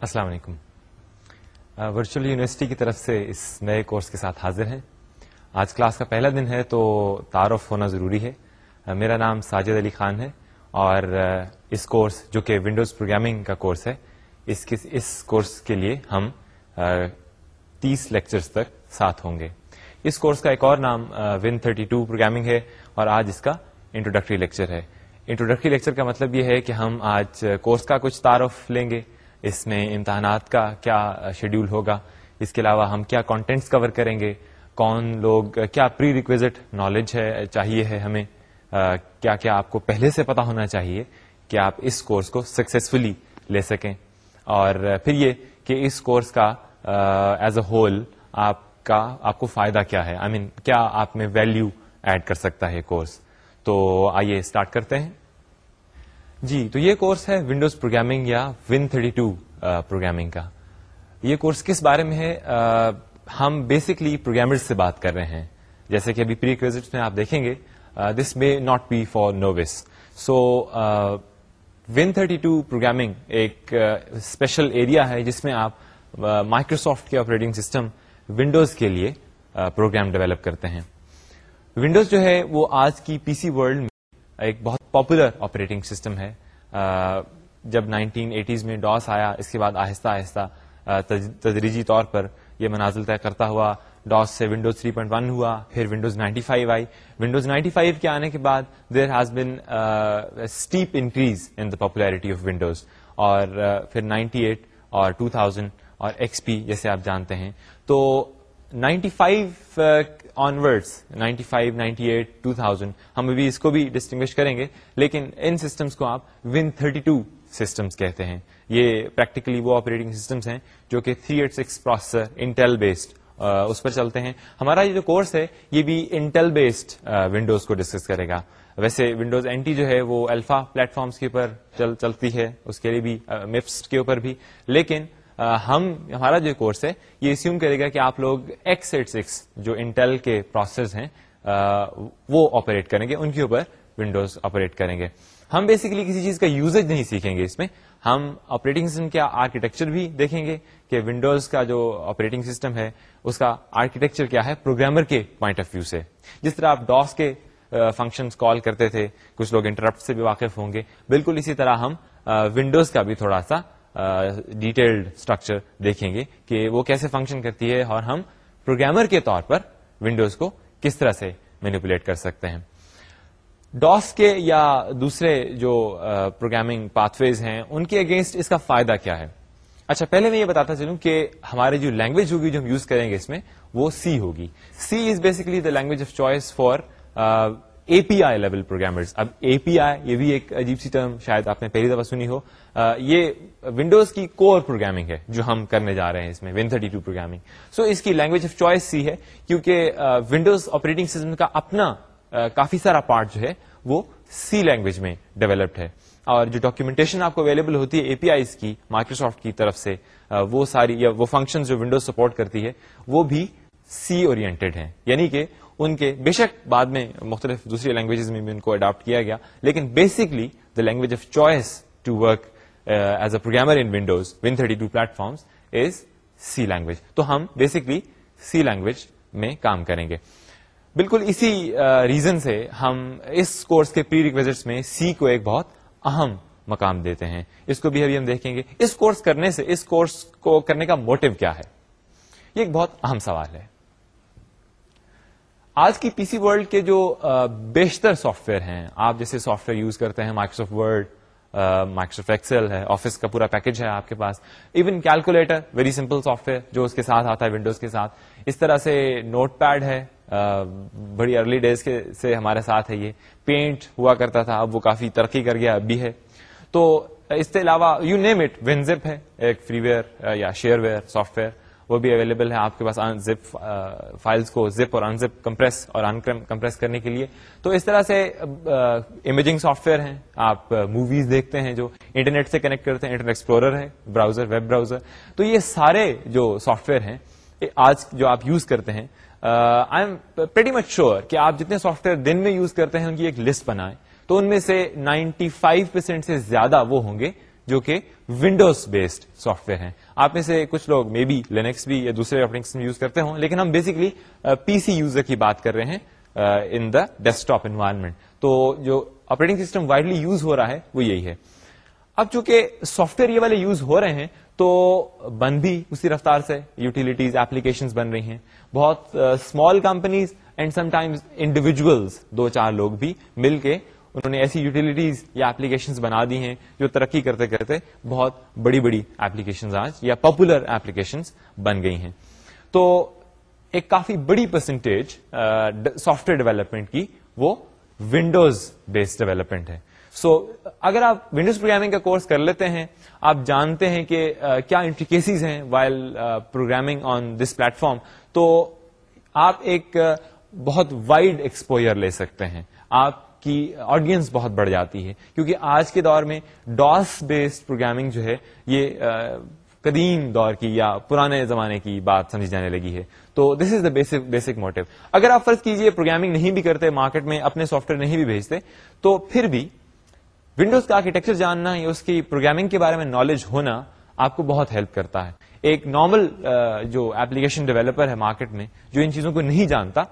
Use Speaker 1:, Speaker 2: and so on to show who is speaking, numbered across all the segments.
Speaker 1: السلام علیکم۔ Virtual university کی طرف سے اس نئے کورس کے ساتھ حاضر ہیں۔ آج کلاس کا پہلا دن ہے تو تعارف ہونا ضروری ہے۔ میرا نام ساجد علی خان ہے اور اس کورس جو کہ ونڈوز پروگرامنگ کا کورس ہے، اس اس کورس کے لیے ہم تیس لیکچرز تک ساتھ ہوں گے۔ اس کورس کا ایک اور نام ون تھرٹی ٹو پروگرامنگ ہے اور آج اس کا انٹروڈکٹری لیکچر ہے۔ انٹروڈکٹری لیکچر کا مطلب یہ ہے کہ ہم آج کورس کا کچھ تعارف لیں گے۔ اس میں امتحانات کا کیا شیڈیول ہوگا؟ اس کے علاوہ ہم کیا کانٹینٹس کور کریں گے؟ کون لوگ کیا پری ریکویزٹ نالج ہے چاہیے ہے ہمیں؟ کیا کیا آپ کو پہلے سے پتا ہونا چاہیے کہ آپ اس کورس کو سکسیسفلی لے سکیں؟ اور پھر یہ کہ اس کورس کا ایز اے ہول آپ کا آپ کو فائدہ کیا ہے؟ آئی I مین mean, کیا آپ میں ویلو ایڈ کر سکتا ہے کورس تو آئیے اسٹارٹ کرتے ہیں۔ جی تو یہ کورس ہے ونڈوز پروگرامنگ یا ون تھرٹی ٹو پروگرامنگ کا۔ یہ کورس کس بارے میں ہے؟ ہم بیسکلی پروگرامر سے بات کر رہے ہیں۔ جیسے کہ ابھی پری کریزٹ میں آپ دیکھیں گے this may not be for novices so Win thirty two programming ایک اسپیشل ایریا ہے جس میں آپ مائکروسافٹ کے آپریٹنگ سسٹم ونڈوز کے لیے پروگرام ڈیولپ کرتے ہیں۔ ونڈوز جو ہے وہ آج کی پی سی ورلڈ میں ایک بہت پاپولر آپریٹنگ سسٹم ہے۔ جب نائنٹین ایٹیز میں ڈاس آیا، اس کے بعد آہستہ آہستہ تدریجی طور پر یہ منازل طے کرتا ہوا ڈاس سے ونڈوز 3.1 ہوا، پھر ونڈوز 95 آئی۔ ونڈوز 95 کے آنے کے بعد there has been steep increase in the popularity of Windows اور پھر 98 اور 2000 اور ایکس پی جیسے آپ جانتے ہیں۔ تو 95 onwards ninety five ninety ہم ابھی اس کو بھی ڈسٹنگوش کریں گے. لیکن ان سسٹمس کو آپ ون تھرٹی ٹو سسٹمس کہتے ہیں. یہ پریکٹیکلی وہ آپریٹنگ سسٹمس ہیں جو کہ three eight six processor Intel based اس پر چلتے ہیں. ہمارا یہ جو کورس ہے یہ بھی انٹیل بیسڈ ونڈوز کو ڈسکس کرے گا. ویسے ونڈوز اینٹی جو ہے وہ الفا پلیٹ فارمس کے اوپر چل, چلتی ہے اس کے لیے بھی مپس کے اوپر بھی. لیکن ہم، ہمارا جو کورس ہے، یہ اسیوم کرے گا کہ آپ لوگ ایکس ایٹ سکس جو انٹیل کے پروسیس ہیں وہ آپریٹ کریں گے، ان کے اوپر ونڈوز آپریٹ کریں گے۔ ہم بیسکلی کسی چیز کا یوزج نہیں سیکھیں گے اس میں۔ ہم آپریٹنگ سسٹم کا آرکیٹیکچر بھی دیکھیں گے کہ ونڈوز کا جو آپریٹنگ سسٹم ہے، اس کا آرکیٹیکچر کیا ہے پروگرامر کے پوائنٹ آف ویو سے۔ جس طرح آپ ڈاس کے فنکشن کال کرتے تھے، کچھ لوگ انٹرپٹ سے بھی واقف ہوں گے۔ بالکل اسی طرح ہم ونڈوز کا بھی تھوڑا سا ڈیٹیلڈ اسٹرکچر دیکھیں گے کہ وہ کیسے فنکشن کرتی ہے اور ہم پروگرامر کے طور پر ونڈوز کو کس طرح سے مینیپولیٹ کر سکتے ہیں۔ ڈاس کے یا دوسرے جو پروگرامنگ پاتھ ویز ہیں، ان کے اگینسٹ اس کا فائدہ کیا ہے؟ اچھا پہلے میں یہ بتاتا چلوں کہ ہماری جو لینگویج ہوگی جو ہم یوز کریں گے اس میں، وہ سی ہوگی۔ C is basically the language of choice for A P I level programmers اب اے پی آئی یہ بھی ایک عجیب سی ٹرم شاید آپ نے پہلی دفعہ سنی ہو۔ یہ ونڈوز کی کور پروگرامنگ ہے جو ہم کرنے جا رہے ہیں اس میں، Win thirty two programming. So اس کی لینگویج آف چوائس سی ہے، کیونکہ ونڈوز آپریٹنگ سسٹم کا اپنا کافی سارا پارٹ جو ہے، وہ سی لینگویج میں ڈیولپڈ ہے۔ اور جو ڈاکیومنٹیشن آپ کو اویلیبل ہوتی ہے اے پی آئیز کی مائکروسافٹ کی طرف سے وہ ساری، یا وہ فنکشن جو ونڈوز سپورٹ کرتی ہے، وہ بھی سی اورینٹیڈ ہیں۔ یعنی کہ ان کے، بے شک بعد میں مختلف دوسری لینگویجز میں بھی ان کو اڈاپٹ کیا گیا، لیکن basically the language of choice to work as a programmer in Windows Win thirty two platforms is C language تو ہم بیسکلی سی لینگویج میں کام کریں گے۔ بالکل اسی ریزن uh, سے ہم اس کورس کے پری ریکویزٹس میں سی کو ایک بہت اہم مقام دیتے ہیں۔ اس کو بھی ابھی ہم دیکھیں گے۔ اس کورس کرنے سے اس کورس کو کرنے کا موٹو کیا ہے؟ یہ ایک بہت اہم سوال ہے۔ آج کی پی سی ورلڈ کے جو uh, بیشتر سافٹ ویئر ہیں آپ جیسے سافٹ ویئر یوز کرتے ہیں مائکروسافٹ ورڈ مائکروسافٹ ایکسل ہے، آفس کا پورا پیکج ہے آپ کے پاس۔ Even calculator very simple software جو اس کے ساتھ آتا ہے ونڈوز کے ساتھ۔ اس طرح سے نوٹ پیڈ ہے بڑی ارلی ڈیز کے سے ہمارے ساتھ ہے یہ۔ پینٹ ہوا کرتا تھا، اب وہ کافی ترقی کر گیا اب بھی ہے۔ تو اس کے علاوہ یو نیم اٹ ونزپ ہے، ایک فری ویئر یا شیئر ویئر سافٹ ویئر وہ بھی اویلیبل ہے آپ کے پاس زپ فائلس کو زپ اور انزپ کمپریس اور کمپریس کرنے کے لیے۔ تو اس طرح سے امیجنگ سافٹ ویئر ہیں۔ آپ موویز دیکھتے ہیں جو انٹرنیٹ سے کنیکٹ کرتے ہیں۔ انٹرنیٹ ایکسپلورر ہے براؤزر ویب براؤزر تو یہ سارے جو سافٹ ویئر ہیں آج جو آپ یوز کرتے ہیں I am very much sure کہ آپ جتنے سافٹ ویئر دن میں یوز کرتے ہیں، ان کی ایک لسٹ بنائیں۔ تو ان میں سے نائنٹی فائیو پرسینٹ سے زیادہ وہ ہوں گے۔ جو کہ ونڈوز بیسڈ سافٹ ویئر ہیں۔ آپ میں سے کچھ لوگ مے بی لینکس بھی یا دوسرے آپریٹنگ سسٹم یوز کرتے ہوں، لیکن ہم بیسکلی پی سی یوزر کی بات کر رہے ہیں in the desktop environment تو جو آپریٹنگ سسٹم وائڈلی یوز ہو رہا ہے، وہ یہی ہے۔ اب چونکہ سافٹ ویئر یہ والے یوز ہو رہے ہیں، تو بن بھی اسی رفتار سے یوٹیلیٹیز ایپلیکیشن بن رہی ہیں۔ بہت small companies and sometimes individuals دو چار لوگ بھی مل کے انہوں نے ایسی یوٹیلیٹیز یا ایپلیکیشن بنا دی ہیں جو ترقی کرتے کرتے بہت بڑی بڑی ایپلیکیشن آج یا پاپولر ایپلیکیشن بن گئی ہیں۔ تو ایک کافی بڑی پرسنٹیج سافٹ ویئر ڈیولپمنٹ کی وہ ونڈوز بیسڈ ڈیولپمنٹ ہے۔ سو so, اگر آپ ونڈوز پروگرامنگ کا کورس کر لیتے ہیں آپ جانتے ہیں کہ uh, کیا انٹریکیسیز ہیں while programming on this platform تو آپ ایک uh, بہت وائڈ ایکسپوئر لے سکتے ہیں۔ آپ کی آڈینس بہت بڑھ جاتی ہے۔ کیونکہ آج کے دور میں ڈاس بیسڈ پروگرامنگ جو ہے، یہ قدیم دور کی یا پرانے زمانے کی بات سمجھی جانے لگی ہے۔ تو this is the basic basic motto اگر آپ فرض کیجیے پروگرامنگ نہیں بھی کرتے مارکیٹ میں اپنے سافٹ ویئر نہیں بھی بھیجتے، تو پھر بھی ونڈوز کا آرکیٹیکچر جاننا، یا اس کی پروگرامنگ کے بارے میں نالج ہونا آپ کو بہت ہیلپ کرتا ہے۔ ایک نارمل جو ایپلیکیشن ڈیولپر ہے مارکیٹ میں، جو ان چیزوں کو نہیں جانتا،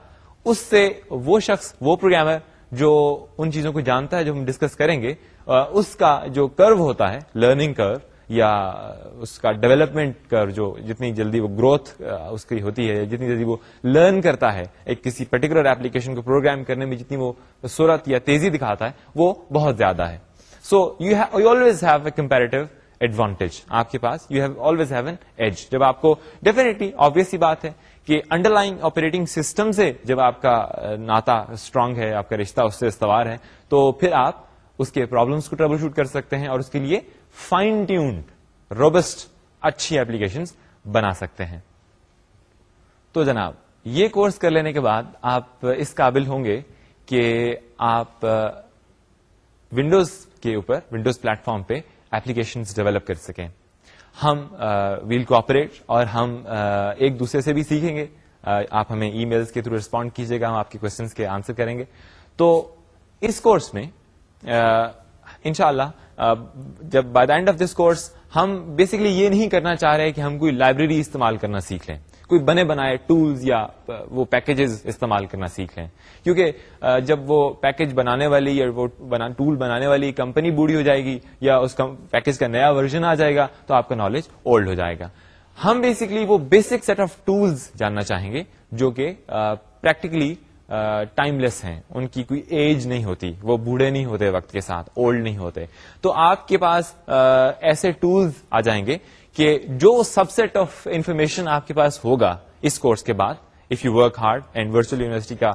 Speaker 1: اس سے وہ شخص، وہ پروگرامر جو ان چیزوں کو جانتا ہے جو ہم ڈسکس کریں گے اس کا جو کرو ہوتا ہے لرننگ کرو یا اس کا ڈیولپمنٹ کر جو جتنی جلدی وہ گروتھ اس کی ہوتی ہے جتنی جلدی وہ لرن کرتا ہے، ایک کسی پرٹیکولر ایپلیکیشن کو پروگرام کرنے میں جتنی وہ صورت یا تیزی دکھاتا ہے، وہ بہت زیادہ ہے۔ So you you always have a comparative advantage آپ کے پاس you have always have an edge جب آپ کو ڈیفینیٹلی آبیس بات ہے کہ انڈر لائن آپریٹنگ سسٹم سے جب آپ کا ناتا اسٹرانگ ہے، آپ کا رشتہ اس سے استوار ہے، تو پھر آپ اس کے پرابلمس کو ٹربل شوٹ کر سکتے ہیں اور اس کے لیے فائن ٹیونڈ روبسٹ اچھی ایپلیکیشن بنا سکتے ہیں۔ تو جناب، یہ کورس کر لینے کے بعد آپ اس قابل ہوں گے کہ آپ ونڈوز کے اوپر ونڈوز پلیٹ فارم پہ ایپلیکیشن ڈیولپ کر سکیں۔ ہم ویل کوپریٹ اور ہم ایک دوسرے سے بھی سیکھیں گے۔ آپ ہمیں ای میلس کے تھرو ریسپونڈ کیجیے گا، ہم آپ کے کوشچنس کے آنسر کریں گے۔ تو اس کورس میں انشاءاللہ جب by the end of this course ہم بیسکلی یہ نہیں کرنا چاہ رہے کہ ہم کوئی لائبریری استعمال کرنا سیکھ لیں۔ کوئی بنے بنائے ٹولز یا وہ پیکجز استعمال کرنا سیکھ لیں۔ کیونکہ جب وہ پیکج بنانے والی یا وہ ٹول بنانے والی کمپنی بوڑھی ہو جائے گی یا اس پیکج کا نیا ورژن آ جائے گا، تو آپ کا نالج اولڈ ہو جائے گا۔ ہم بیسکلی وہ بیسک سیٹ آف ٹولس جاننا چاہیں گے جو کہ پریکٹیکلی ٹائم لیس ہیں۔ ان کی کوئی ایج نہیں ہوتی، وہ بوڑھے نہیں ہوتے وقت کے ساتھ اولڈ نہیں ہوتے۔ تو آپ کے پاس ایسے ٹولز آ جائیں گے کہ جو سب سیٹ آف انفارمیشن آپ کے پاس ہوگا اس کورس کے بعد if you work hard and Virtual University کا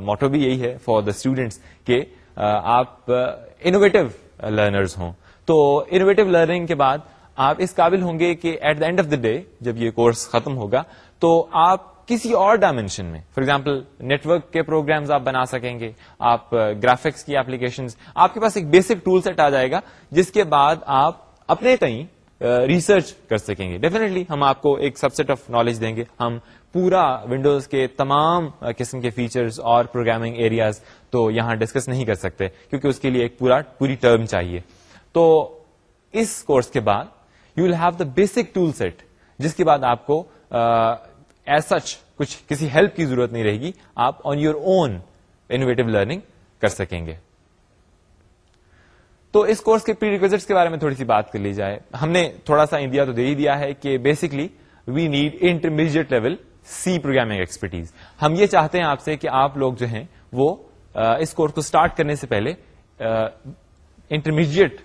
Speaker 1: موٹو بھی یہی ہے فار دا اسٹوڈینٹس کہ آپ انوویٹو لرنرز ہوں. تو انوویٹو لرننگ کے بعد آپ اس قابل ہوں گے کہ at the end of the day جب یہ کورس ختم ہوگا، تو آپ کسی اور ڈائمینشن میں فار ایگزامپل نیٹورک کے پروگرامز آپ بنا سکیں گے، آپ گرافکس کی اپلیکیشن آپ کے پاس ایک بیسک ٹول سیٹ آ جائے گا، جس کے بعد آپ اپنے تئیں ریسرچ کر سکیں گے. ڈیفینیٹلی ہم آپ کو ایک سب سیٹ آف نالج دیں گے. ہم پورا ونڈوز کے تمام قسم کے فیچرز اور پروگرامنگ ایریاز تو یہاں ڈسکس نہیں کر سکتے کیونکہ اس کے لیے ایک پورا، پوری ٹرم چاہیے. تو اس کورس کے بعد you will have the basic tool set جس کے بعد آپ کو ایز سچ کچھ کسی ہیلپ کی ضرورت نہیں رہے گی. آپ on your own innovative learning کر سکیں گے. تو اس کورس کے پری ریکویزٹس کے بارے میں تھوڑی سی بات کر لی جائے۔ ہم نے تھوڑا سا انڈیا تو دے ہی دیا ہے کہ basically we need intermediate level C programming expertise ہم یہ چاہتے ہیں آپ سے کہ آپ لوگ جو ہیں وہ اس کورس کو اسٹارٹ کرنے سے پہلے انٹرمیڈیٹ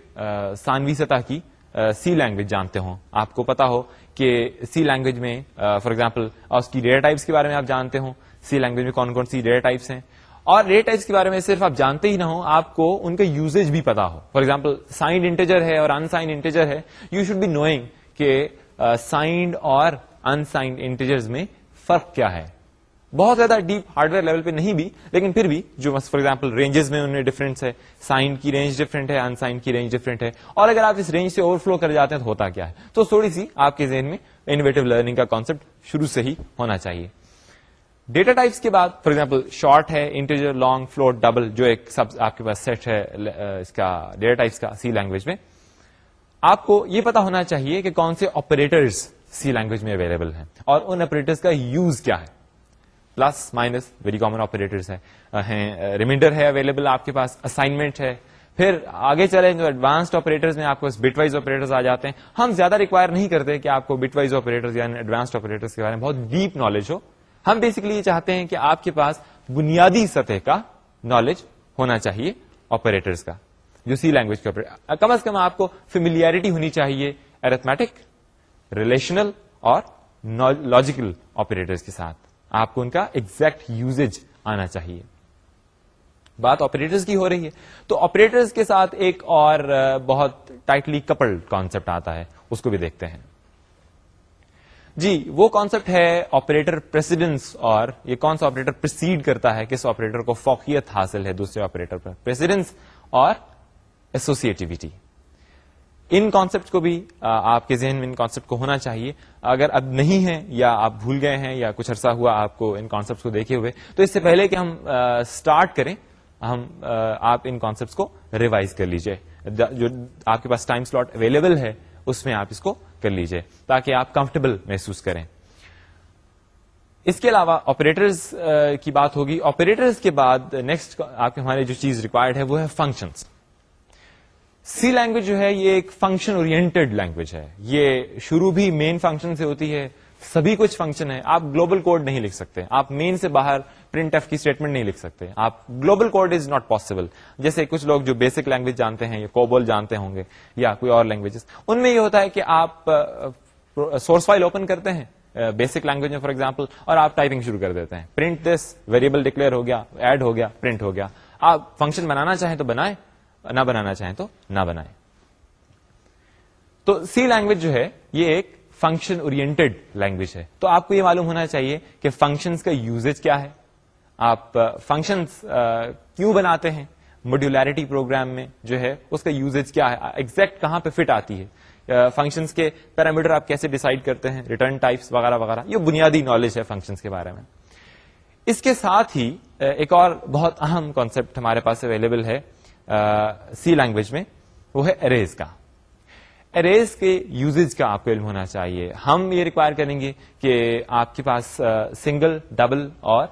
Speaker 1: سانوی سطح کی سی لینگویج جانتے ہوں۔ آپ کو پتا ہو کہ سی لینگویج میں فار ایگزامپل اس کی ڈیٹا ٹائپس کے بارے میں آپ جانتے ہوں۔ سی لینگویج میں کون کون سی ڈیٹا ٹائپس ہیں؟ اور ڈیٹا ٹائپس کے بارے میں صرف آپ جانتے ہی نہ ہو آپ کو ان کا یوزیج بھی پتا ہو۔ فار ایگزامپل سائنڈ انٹیجر ہے اور انسائنڈ انٹیجر ہے۔ یو شوڈ بی نوئنگ کہ uh, سائنڈ اور انسائنڈ انٹیجر میں فرق کیا ہے۔ بہت زیادہ ڈیپ ہارڈ ویئر لیول پہ نہیں بھی، لیکن پھر بھی جو فار ایگزامپل رینجز میں انہیں ڈفرینس ہے۔ سائن کی رینج ڈفرینٹ ہے انسائن کی رینج ڈفرینٹ ہے۔ اور اگر آپ اس رینج سے اوور فلو کر جاتے ہیں تو ہوتا کیا ہے؟ تو تھوڑی سی آپ کے ذہن میں انویٹو لرننگ کا کانسپٹ شروع سے ہی ہونا چاہیے۔ ڈیٹا ٹائپس کے بعد فار ایگزامپل شارٹ ہے انٹیجر لانگ فلوٹ ڈبل جو ایک سب آپ کے پاس سیٹ ہے اس کا ڈیٹا ٹائپس کا سی لینگویج میں، آپ کو یہ پتا ہونا چاہیے کہ کون سے آپریٹرس سی لینگویج میں اویلیبل ہیں اور ان آپریٹرس کا یوز کیا ہے. Plus minus very common operators ہیں ریمائنڈر ہے اویلیبل آپ کے پاس اسائنمنٹ ہے. پھر آگے چلے جو ایڈوانسڈ آپریٹر میں آپ کو بٹ وائز آپریٹر آ جاتے ہیں، ہم زیادہ ریکوائر نہیں کرتے کہ آپ کو بٹ وائز آپریٹر یا ایڈوانسڈ آپریٹر کے بارے میں بہت ڈیپ نالج ہو. ہم بیسکلی یہ چاہتے ہیں کہ آپ کے پاس بنیادی سطح کا نالج ہونا چاہیے آپریٹرس کا، جو سی لینگویج کے کم از کم آپ کو فیملیئرٹی ہونی چاہیے ارتھمیٹک ریلیشنل اور لاجیکل آپریٹرس کے ساتھ۔ آپ کو ان کا ایگزیکٹ یوزیج آنا چاہیے۔ بات آپریٹرز کی ہو رہی ہے۔ تو آپریٹرز کے ساتھ ایک اور بہت ٹائٹلی کپلڈ کانسپٹ آتا ہے، اس کو بھی دیکھتے ہیں۔ جی وہ کانسپٹ ہے آپریٹر پریسیڈنس اور یہ کون سا آپریٹر پرسیڈ کرتا ہے، کس آپریٹر کو فوقیت حاصل ہے دوسرے آپریٹر پر؟ پریسیڈنس اور ایسوسیٹیوٹی ان کانسپٹ کو بھی آپ کے ذہن میں ان کانسپٹ کو ہونا چاہیے۔ اگر اب نہیں ہے یا آپ بھول گئے ہیں یا کچھ عرصہ ہوا آپ کو ان کانسپٹ کو دیکھے ہوئے، تو اس سے پہلے کہ ہم اسٹارٹ کریں، ہم آپ ان کانسپٹ کو ریوائز کر لیجیے۔ جو آپ کے پاس ٹائم سلوٹ اویلیبل ہے اس میں آپ اس کو کر لیجیے تاکہ آپ کمفرٹیبل محسوس کریں۔ اس کے علاوہ آپریٹرز کی بات ہوگی۔ آپریٹرز کے بعد نیکسٹ آپ کے ہمارے جو چیز ریکوائرڈ ہے وہ ہے فنکشنس سی لینگویج جو ہے یہ ایک فنکشن اورینٹیڈ لینگویج ہے۔ یہ شروع بھی مین فنکشن سے ہوتی ہے۔ سبھی کچھ فنکشن ہے۔ آپ گلوبل کوڈ نہیں لکھ سکتے۔ آپ مین سے باہر پرنٹ ایف کی اسٹیٹمنٹ نہیں لکھ سکتے۔ آپ global code is not possible جیسے کچھ لوگ جو بیسک لینگویج جانتے ہیں یا کوبول جانتے ہوں گے یا کوئی اور لینگویجز ان میں یہ ہوتا ہے کہ آپ سورس فائل اوپن کرتے ہیں بیسک لینگویج میں فار ایگزامپل اور آپ ٹائپنگ شروع کر دیتے ہیں۔ پرنٹ دس ویریبل ڈکلیئر ہو گیا ایڈ ہو گیا پرنٹ ہو گیا۔ آپ فنکشن بنانا چاہیں تو بنائیں، نہ بنانا چاہیں تو نہ بنائیں۔ تو سی لینگویج جو ہے، یہ ایک فنکشن اورینٹیڈ لینگویج ہے۔ تو آپ کو یہ معلوم ہونا چاہیے کہ فنکشنز کا یوزیج کیا ہے۔ آپ فنکشنز کیوں بناتے ہیں؟ موڈیولیرٹی پروگرام میں جو ہے، اس کا یوزیج کیا ہے؟ ایگزیکٹ کہاں پہ فٹ آتی ہے؟ فنکشنز کے پیرامیٹر آپ کیسے ڈیسائڈ کرتے ہیں؟ ریٹرن ٹائپس وغیرہ وغیرہ، یہ بنیادی نالج ہے فنکشنز کے بارے میں۔ اس کے ساتھ ہی ایک اور بہت اہم کانسیپٹ ہمارے پاس اویلیبل ہے سی لینگویج میں، وہ ہے اریز کا۔ اریز کے یوزز کا آپ کو علم ہونا چاہیے۔ ہم یہ ریکوائر کریں گے کہ آپ کے پاس سنگل ڈبل اور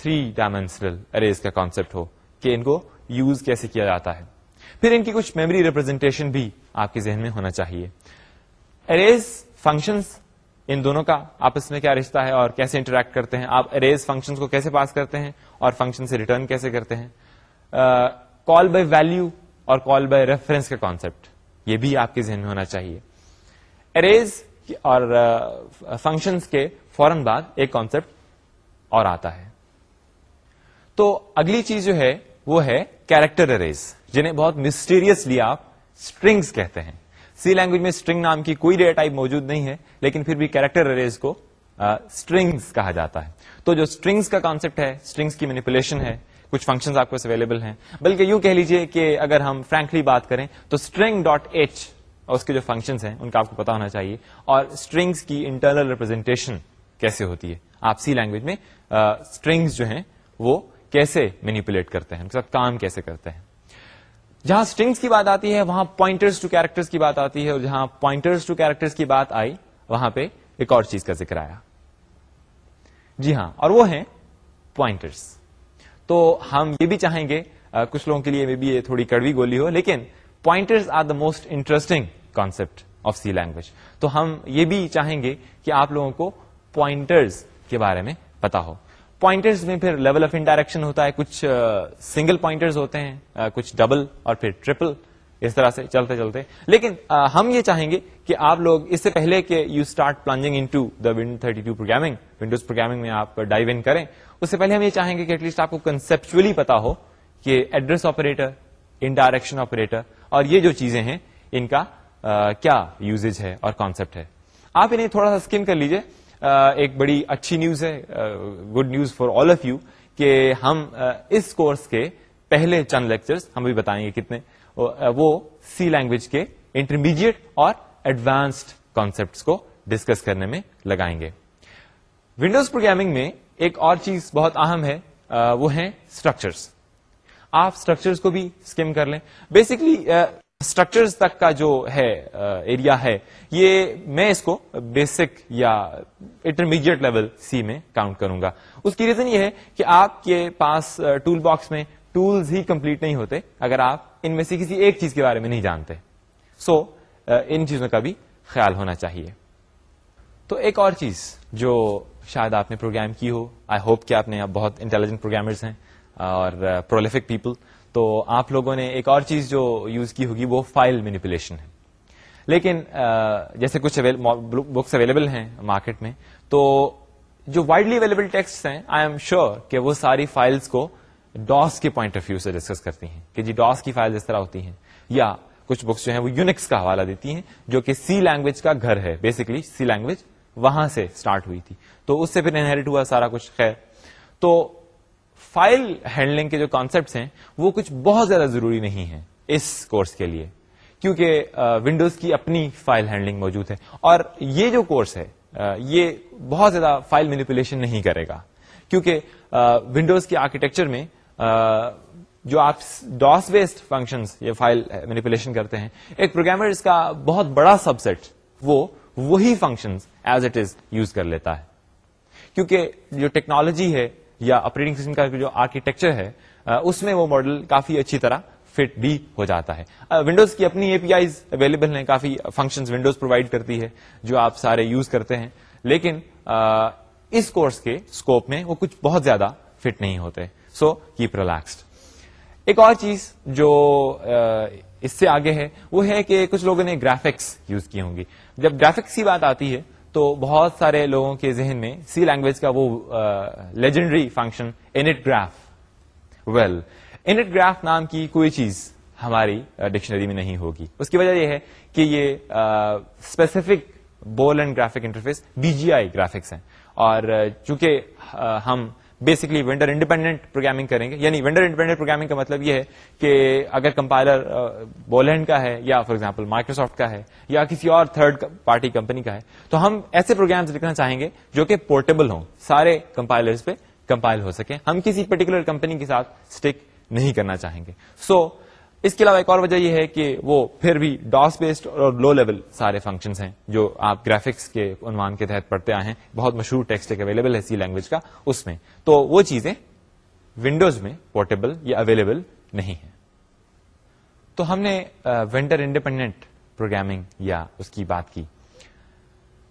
Speaker 1: تھری ڈائمینشنل اریز کا کانسیپٹ ہو کہ ان کو یوز کیسے کیا جاتا ہے۔ پھر ان کی کچھ میموری ریپرزینٹیشن بھی آپ کے ذہن میں ہونا چاہیے۔ اریز فنکشنس ان دونوں کا آپس میں کیا رشتہ ہے اور کیسے انٹریکٹ کرتے ہیں؟ آپ اریز فنکشن کو کیسے پاس کرتے ہیں اور فنکشن سے ریٹرن کیسے کرتے ہیں؟ کال بائی ویلو اور کال بائی ریفرنس کا کانسیپٹ یہ بھی آپ کے ذہن میں ہونا چاہیے۔ اریز اور فنکشنز کے فوراً بعد ایک کانسیپٹ اور آتا ہے۔ تو اگلی چیز جو ہے وہ ہے کیریکٹر اریز جنہیں بہت مسٹیریسلی آپ اسٹرنگس کہتے ہیں۔ سی لینگویج میں اسٹرنگ نام کی کوئی ڈیٹا ٹائپ موجود نہیں ہے لیکن پھر بھی کیریکٹر اریز کو اسٹرنگس uh, کہا جاتا ہے۔ تو جو اسٹرنگس کا کانسیپٹ ہے اسٹرنگس کی مینیپولیشن ہے کچھ فنکشن آپ کو اویلیبل ہیں۔ بلکہ یوں کہہ لیجیے کہ اگر ہم فرینکلی بات کریں تو اسٹرنگ ڈاٹ ایچ اور اس کے جو فنکشن ہیں ان کا آپ کو پتا ہونا چاہیے۔ اور اسٹرنگس کی انٹرنل ریپرزینٹیشن کیسے ہوتی ہے؟ آپ سی لینگویج میں اسٹرنگس uh, جو ہیں وہ کیسے مینیپولیٹ کرتے ہیں، ان کے ساتھ کام کیسے کرتے ہیں؟ جہاں اسٹرنگس کی بات آتی ہے، وہاں پوائنٹرس ٹو کیریکٹرس کی بات آتی ہے، اور جہاں پوائنٹرس ٹو کیریکٹرس کی بات آئی، وہاں پہ ایک اور چیز کا ذکر آیا۔ جی ہاں اور وہ ہیں پوائنٹرس تو ہم یہ بھی چاہیں گے کچھ لوگوں کے لیے بھی یہ تھوڑی کڑوی گولی ہو، لیکن pointers are the most interesting concept of C language تو ہم یہ بھی چاہیں گے کہ آپ لوگوں کو پوائنٹرز کے بارے میں پتا ہو۔ پوائنٹرز میں پھر لیول آف انڈائریکشن ہوتا ہے، کچھ سنگل پوائنٹرز ہوتے ہیں کچھ ڈبل اور پھر ٹریپل اس طرح سے چلتے چلتے۔ لیکن ہم یہ چاہیں گے کہ آپ لوگ اس سے پہلے کہ you start plunging into the win thirty two programming windows programming میں آپ ڈائیو ان کریں، اس سے پہلے ہم یہ چاہیں گے کہ ایٹ لیسٹ آپ کو کنسپچلی پتا ہو کہ ایڈریس آپریٹر انڈائریکشن آپریٹر اور یہ جو چیزیں ہیں، ان کا کیا یوزیج ہے اور کانسپٹ ہے۔ آپ انہیں تھوڑا سا اسکم کر لیجیے۔ ایک بڑی اچھی نیوز ہے good news for all of you کہ ہم اس کورس کے پہلے چند لیکچرز ہم بھی بتائیں گے کتنے وہ سی لینگویج کے انٹرمیڈیٹ اور ایڈوانسڈ کانسپٹ کو ڈسکس کرنے میں لگائیں گے۔ ونڈوز پروگرامنگ میں ایک اور چیز بہت اہم ہے وہ ہیں اسٹرکچرس آپ اسٹرکچرس کو بھی اسکیم کر لیں۔ بیسکلی اسٹرکچرز تک کا جو ہے ایریا ہے یہ میں اس کو بیسک یا انٹرمیڈیٹ لیول سی میں کاؤنٹ کروں گا۔ اس کی ریزن یہ ہے کہ آپ کے پاس ٹول باکس میں ٹولز ہی کمپلیٹ نہیں ہوتے اگر آپ ان میں سے کسی ایک چیز کے بارے میں نہیں جانتے۔ سو so, ان چیزوں کا بھی خیال ہونا چاہیے۔ تو ایک اور چیز جو شاید آپ نے پروگرام کی ہو۔ آئی ہوپ کہ آپ نے بہت انٹیلیجنٹ پروگرامرز ہیں اور پرولیفک پیپل تو آپ لوگوں نے ایک اور چیز جو یوز کی ہوگی وہ فائل مینیپولیشن ہے۔ لیکن جیسے کچھ بکس اویلیبل ہیں مارکیٹ میں، تو جو وائڈلی اویلیبل ٹیکسٹ ہیں، آئی ایم شیور کہ وہ ساری فائلس کو ڈاس کے پوائنٹ آف ویو سے ڈسکس کرتی ہیں۔ کہ جی ڈاس کی فائل اس طرح ہوتی ہیں۔ یا کچھ بکس جو ہیں وہ یونکس کا حوالہ دیتی ہیں، جو کہ سی لینگویج کا گھر ہے۔ بیسکلی سی لینگویج وہاں سے اسٹارٹ ہوئی تھی۔ تو اس سے پھر انہیریٹ ہوا سارا کچھ۔ خیر، تو فائل ہینڈلنگ کے جو کانسیپٹس ہیں، وہ کچھ بہت زیادہ ضروری نہیں ہے اس کورس کے لیے، کیونکہ ونڈوز کی اپنی فائل ہینڈلنگ موجود ہے۔ اور یہ جو کورس ہے یہ بہت زیادہ فائل مینیپولیشن نہیں کرے گا۔ کیونکہ ونڈوز کی آرکیٹیکچر میں جو آپ ڈاس بیسڈ فنکشن یا فائل مینیپولیشن کرتے ہیں، ایک پروگرامر اس کا بہت بڑا سب سیٹ وہ وہی function as it is use کر لیتا ہے۔ کیونکہ جو ٹیکنالوجی ہے یا آپریٹنگ سسٹم کا جو آرکیٹیکچر ہے اس میں وہ ماڈل کافی اچھی طرح فٹ بھی ہو جاتا ہے۔ ونڈوز کی اپنی اے پی آئیز اویلیبل ہیں، کافی فنکشن ونڈوز پرووائڈ کرتی ہے، جو آپ سارے یوز کرتے ہیں۔ لیکن اس کورس کے اسکوپ میں وہ کچھ بہت زیادہ فٹ نہیں ہوتے۔ سو کیپ ریلیکسڈ ایک اور چیز جو اس سے آگے ہے، وہ ہے کہ کچھ لوگوں نے گرافکس یوز کی ہوں گی۔ جب گرافکس کی بات آتی ہے تو بہت سارے لوگوں کے ذہن میں سی لینگویج کا وہ legendary function int graph well int graph نام کی کوئی چیز ہماری ڈکشنری میں نہیں ہوگی۔ اس کی وجہ یہ ہے کہ یہ specific Borland graphic interface B G I graphics ہیں۔ اور چونکہ ہم بیسکلی وینڈر انڈیپینڈنٹ پروگرامنگ کریں گے۔ یعنی وینڈر انڈیپینڈنٹ پروگرامنگ کا مطلب یہ ہے کہ اگر کمپائلر بولینڈ uh, کا ہے یا فار ایگزامپل مائکروسافٹ کا ہے یا کسی اور تھرڈ پارٹی کمپنی کا ہے تو ہم ایسے پروگرامز لکھنا چاہیں گے جو کہ پورٹیبل ہوں سارے کمپائلرز پہ کمپائل ہو سکیں۔ ہم کسی پرٹیکولر کمپنی کے ساتھ اسٹک نہیں کرنا چاہیں گے۔ سو so, اس کے علاوہ ایک اور وجہ یہ ہے کہ وہ پھر بھی ڈاس بیسڈ اور لو لیول سارے فنکشنز ہیں جو آپ گرافکس کے عنوان کے تحت پڑھتے آئے ہیں۔ بہت مشہور ٹیکسٹ ایک اویلیبل ہے سی لینگویج کا اس میں۔ تو وہ چیزیں ونڈوز میں پورٹیبل یا اویلیبل نہیں ہے تو ہم نے وینڈر انڈیپینڈنٹ پروگرامنگ یا اس کی بات کی۔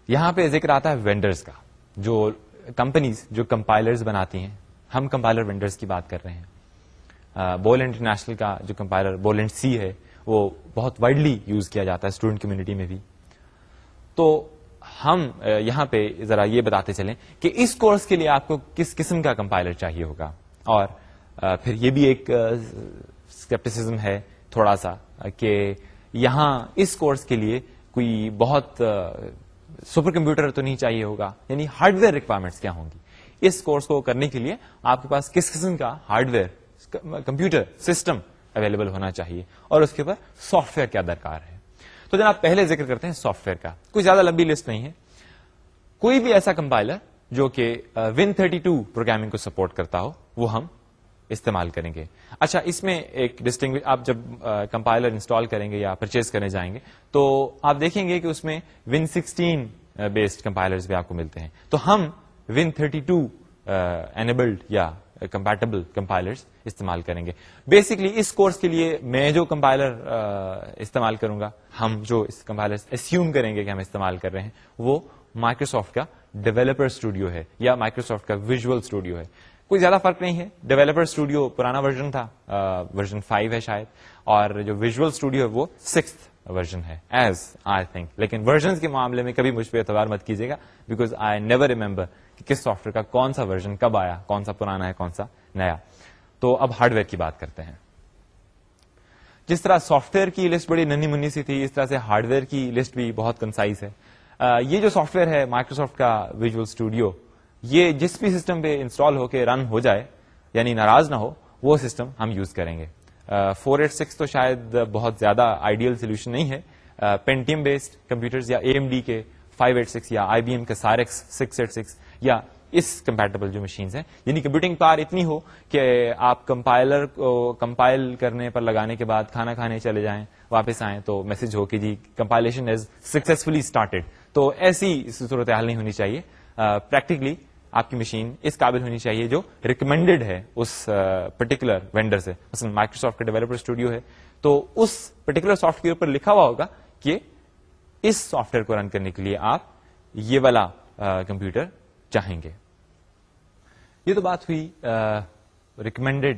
Speaker 1: یہاں پہ ذکر آتا ہے وینڈرز کا، جو کمپنیز جو کمپائلرز بناتی ہیں۔ ہم کمپائلر وینڈرز کی بات کر رہے ہیں۔ بول انٹرنیشنل کا جو کمپائلر بول اینڈ سی ہے، وہ بہت وائڈلی یوز کیا جاتا ہے اسٹوڈنٹ کمیونٹی میں بھی۔ تو ہم یہاں پہ ذرا یہ بتاتے چلیں کہ اس کورس کے لیے آپ کو کس قسم کا کمپائلر چاہیے ہوگا؟ اور پھر یہ بھی ایک ہے تھوڑا سا کہ یہاں اس کورس کے لیے کوئی بہت سپر کمپیوٹر تو نہیں چاہیے ہوگا؟ یعنی ہارڈ ویئر ریکوائرمنٹس کیا ہوں گی؟ اس کورس کو کرنے کے لیے آپ کے پاس کس قسم کا hardware computer system available ہونا چاہیے اور اس کے اوپر سافٹ ویئر کیا درکار ہے۔ تو جناب، پہلے ذکر کرتے ہیں سافٹ ویئر کا۔ کوئی زیادہ لمبی لسٹ نہیں ہے۔ کوئی بھی ایسا کمپائلر جو کہ ون تھرٹی ٹو پروگرامنگ کو سپورٹ کرتا ہو، وہ ہم استعمال کریں گے۔ اچھا اس میں ایک ڈسٹنگ آپ جب کمپائلر انسٹال کریں گے یا پرچیز کرنے جائیں گے، تو آپ دیکھیں گے کہ اس میں ون سکسٹین بیسڈ کمپائلر بھی آپ کو ملتے ہیں۔ تو ہم ون تھرٹی ٹو اینبلڈ یا کمپیٹیبل کمپائلرس استعمال کریں گے۔ بیسکلی اس کورس کے لیے میں جو کمپائلر استعمال کروں گا، ہم جو اس کمپائلر اسیوم کریں گے کہ ہم استعمال کر رہے ہیں، وہ مائکروسافٹ کا ڈیولپر اسٹوڈیو ہے یا مائکروسافٹ کا ویژل اسٹوڈیو ہے۔ کوئی زیادہ فرق نہیں ہے۔ ڈیولپر اسٹوڈیو پرانا ورژن تھا ورژن فائیو ہے شاید، اور جو ویژل اسٹوڈیو ہے وہ سکس ورژن ہے ایز آئی تھنک لیکن ورژن کے معاملے میں کبھی مجھ پہ اعتبار مت کیجیے گا بیکاز آئی نیور ریمبر کہ کس سافٹ ویئر کا کون سا ورژن کب آیا، کون سا پرانا ہے، کون سا نیا۔ تو اب ہارڈ ویئر کی بات کرتے ہیں۔ جس طرح سافٹ ویئر کی لسٹ بڑی ننی منی سی تھی، اس طرح سے ہارڈ ویئر کی لسٹ بھی بہت کنسائز ہے۔ یہ جو سافٹ ویئر ہے مائکروسافٹ کا ویژل اسٹوڈیو یہ جس بھی سسٹم پہ انسٹال ہو کے رن ہو جائے یعنی ناراض نہ ہو، وہ سسٹم ہم یوز کریں گے۔ فور ایٹ سکس تو شاید بہت زیادہ آئیڈیل سولوشن نہیں ہے۔ پینٹیم بیسڈ کمپیوٹر یا اے ایم ڈی کے فائیو ایٹ سکس یا آئی بی ایم کے سارے سکس ایٹ سکس یا اس کمپیٹیبل جو مشینز ہیں یعنی کمپیوٹنگ پاور اتنی ہو کہ آپ کمپائلر کو کمپائل کرنے پر لگانے کے بعد کھانا کھانے چلے جائیں، واپس آئیں تو میسج ہو کہ جی کمپائلیشن از سکسیسفلی اسٹارٹیڈ تو ایسی صورت حال نہیں ہونی چاہیے. پریکٹیکلی آپ کی مشین اس قابل ہونی چاہیے جو ریکمینڈیڈ ہے اس پرٹیکولر وینڈر سے. مثلا مائکروسافٹ کا ڈیولپر اسٹوڈیو ہے. تو اس پرٹیکولر سافٹ ویئر پر لکھا ہوا ہوگا کہ اس سافٹ ویئر کو رن کرنے کے لیے آپ یہ والا کمپیوٹر چاہیں گے۔ یہ تو بات ہوئی ریکمینڈیڈ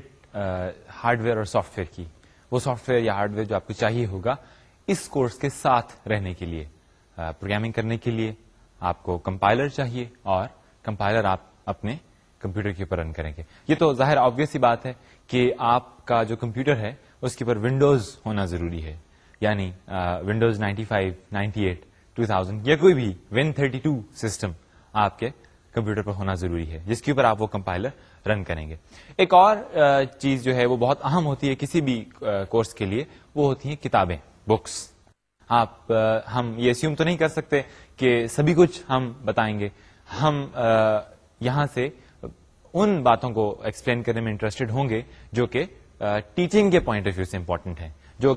Speaker 1: ہارڈ ویئر اور سافٹ ویئر کی۔ وہ سافٹ ویئر یا ہارڈ ویئر جو آپ کو چاہیے ہوگا، اس کورس کے ساتھ رہنے کے لیے پروگرامنگ کرنے کے لیے آپ کو کمپائلر چاہیے اور کمپائلر آپ اپنے کمپیوٹر کے اوپر رن کریں گے۔ یہ تو ظاہر آبیس بات ہے کہ آپ کا جو کمپیوٹر ہے، اس کے اوپر ونڈوز ہونا ضروری ہے۔ یعنی Windows ninety five, ninety eight, two thousand یا کوئی بھی ون تھرٹی ٹو سسٹم آپ کے کمپیوٹر پر ہونا ضروری ہے، جس کے اوپر آپ وہ کمپائلر رن کریں گے۔ ایک اور چیز جو ہے وہ بہت اہم ہوتی ہے کسی بھی کورس کے لیے، وہ ہوتی ہیں کتابیں بکس آپ ہم یہ اسیوم تو نہیں کر سکتے کہ سبھی کچھ ہم بتائیں گے۔ ہم یہاں سے ان باتوں کو ایکسپلین کرنے میں انٹرسٹڈ ہوں گے جو کہ ٹیچنگ کے پوائنٹ آف ویو سے امپورٹنٹ ہیں۔ جو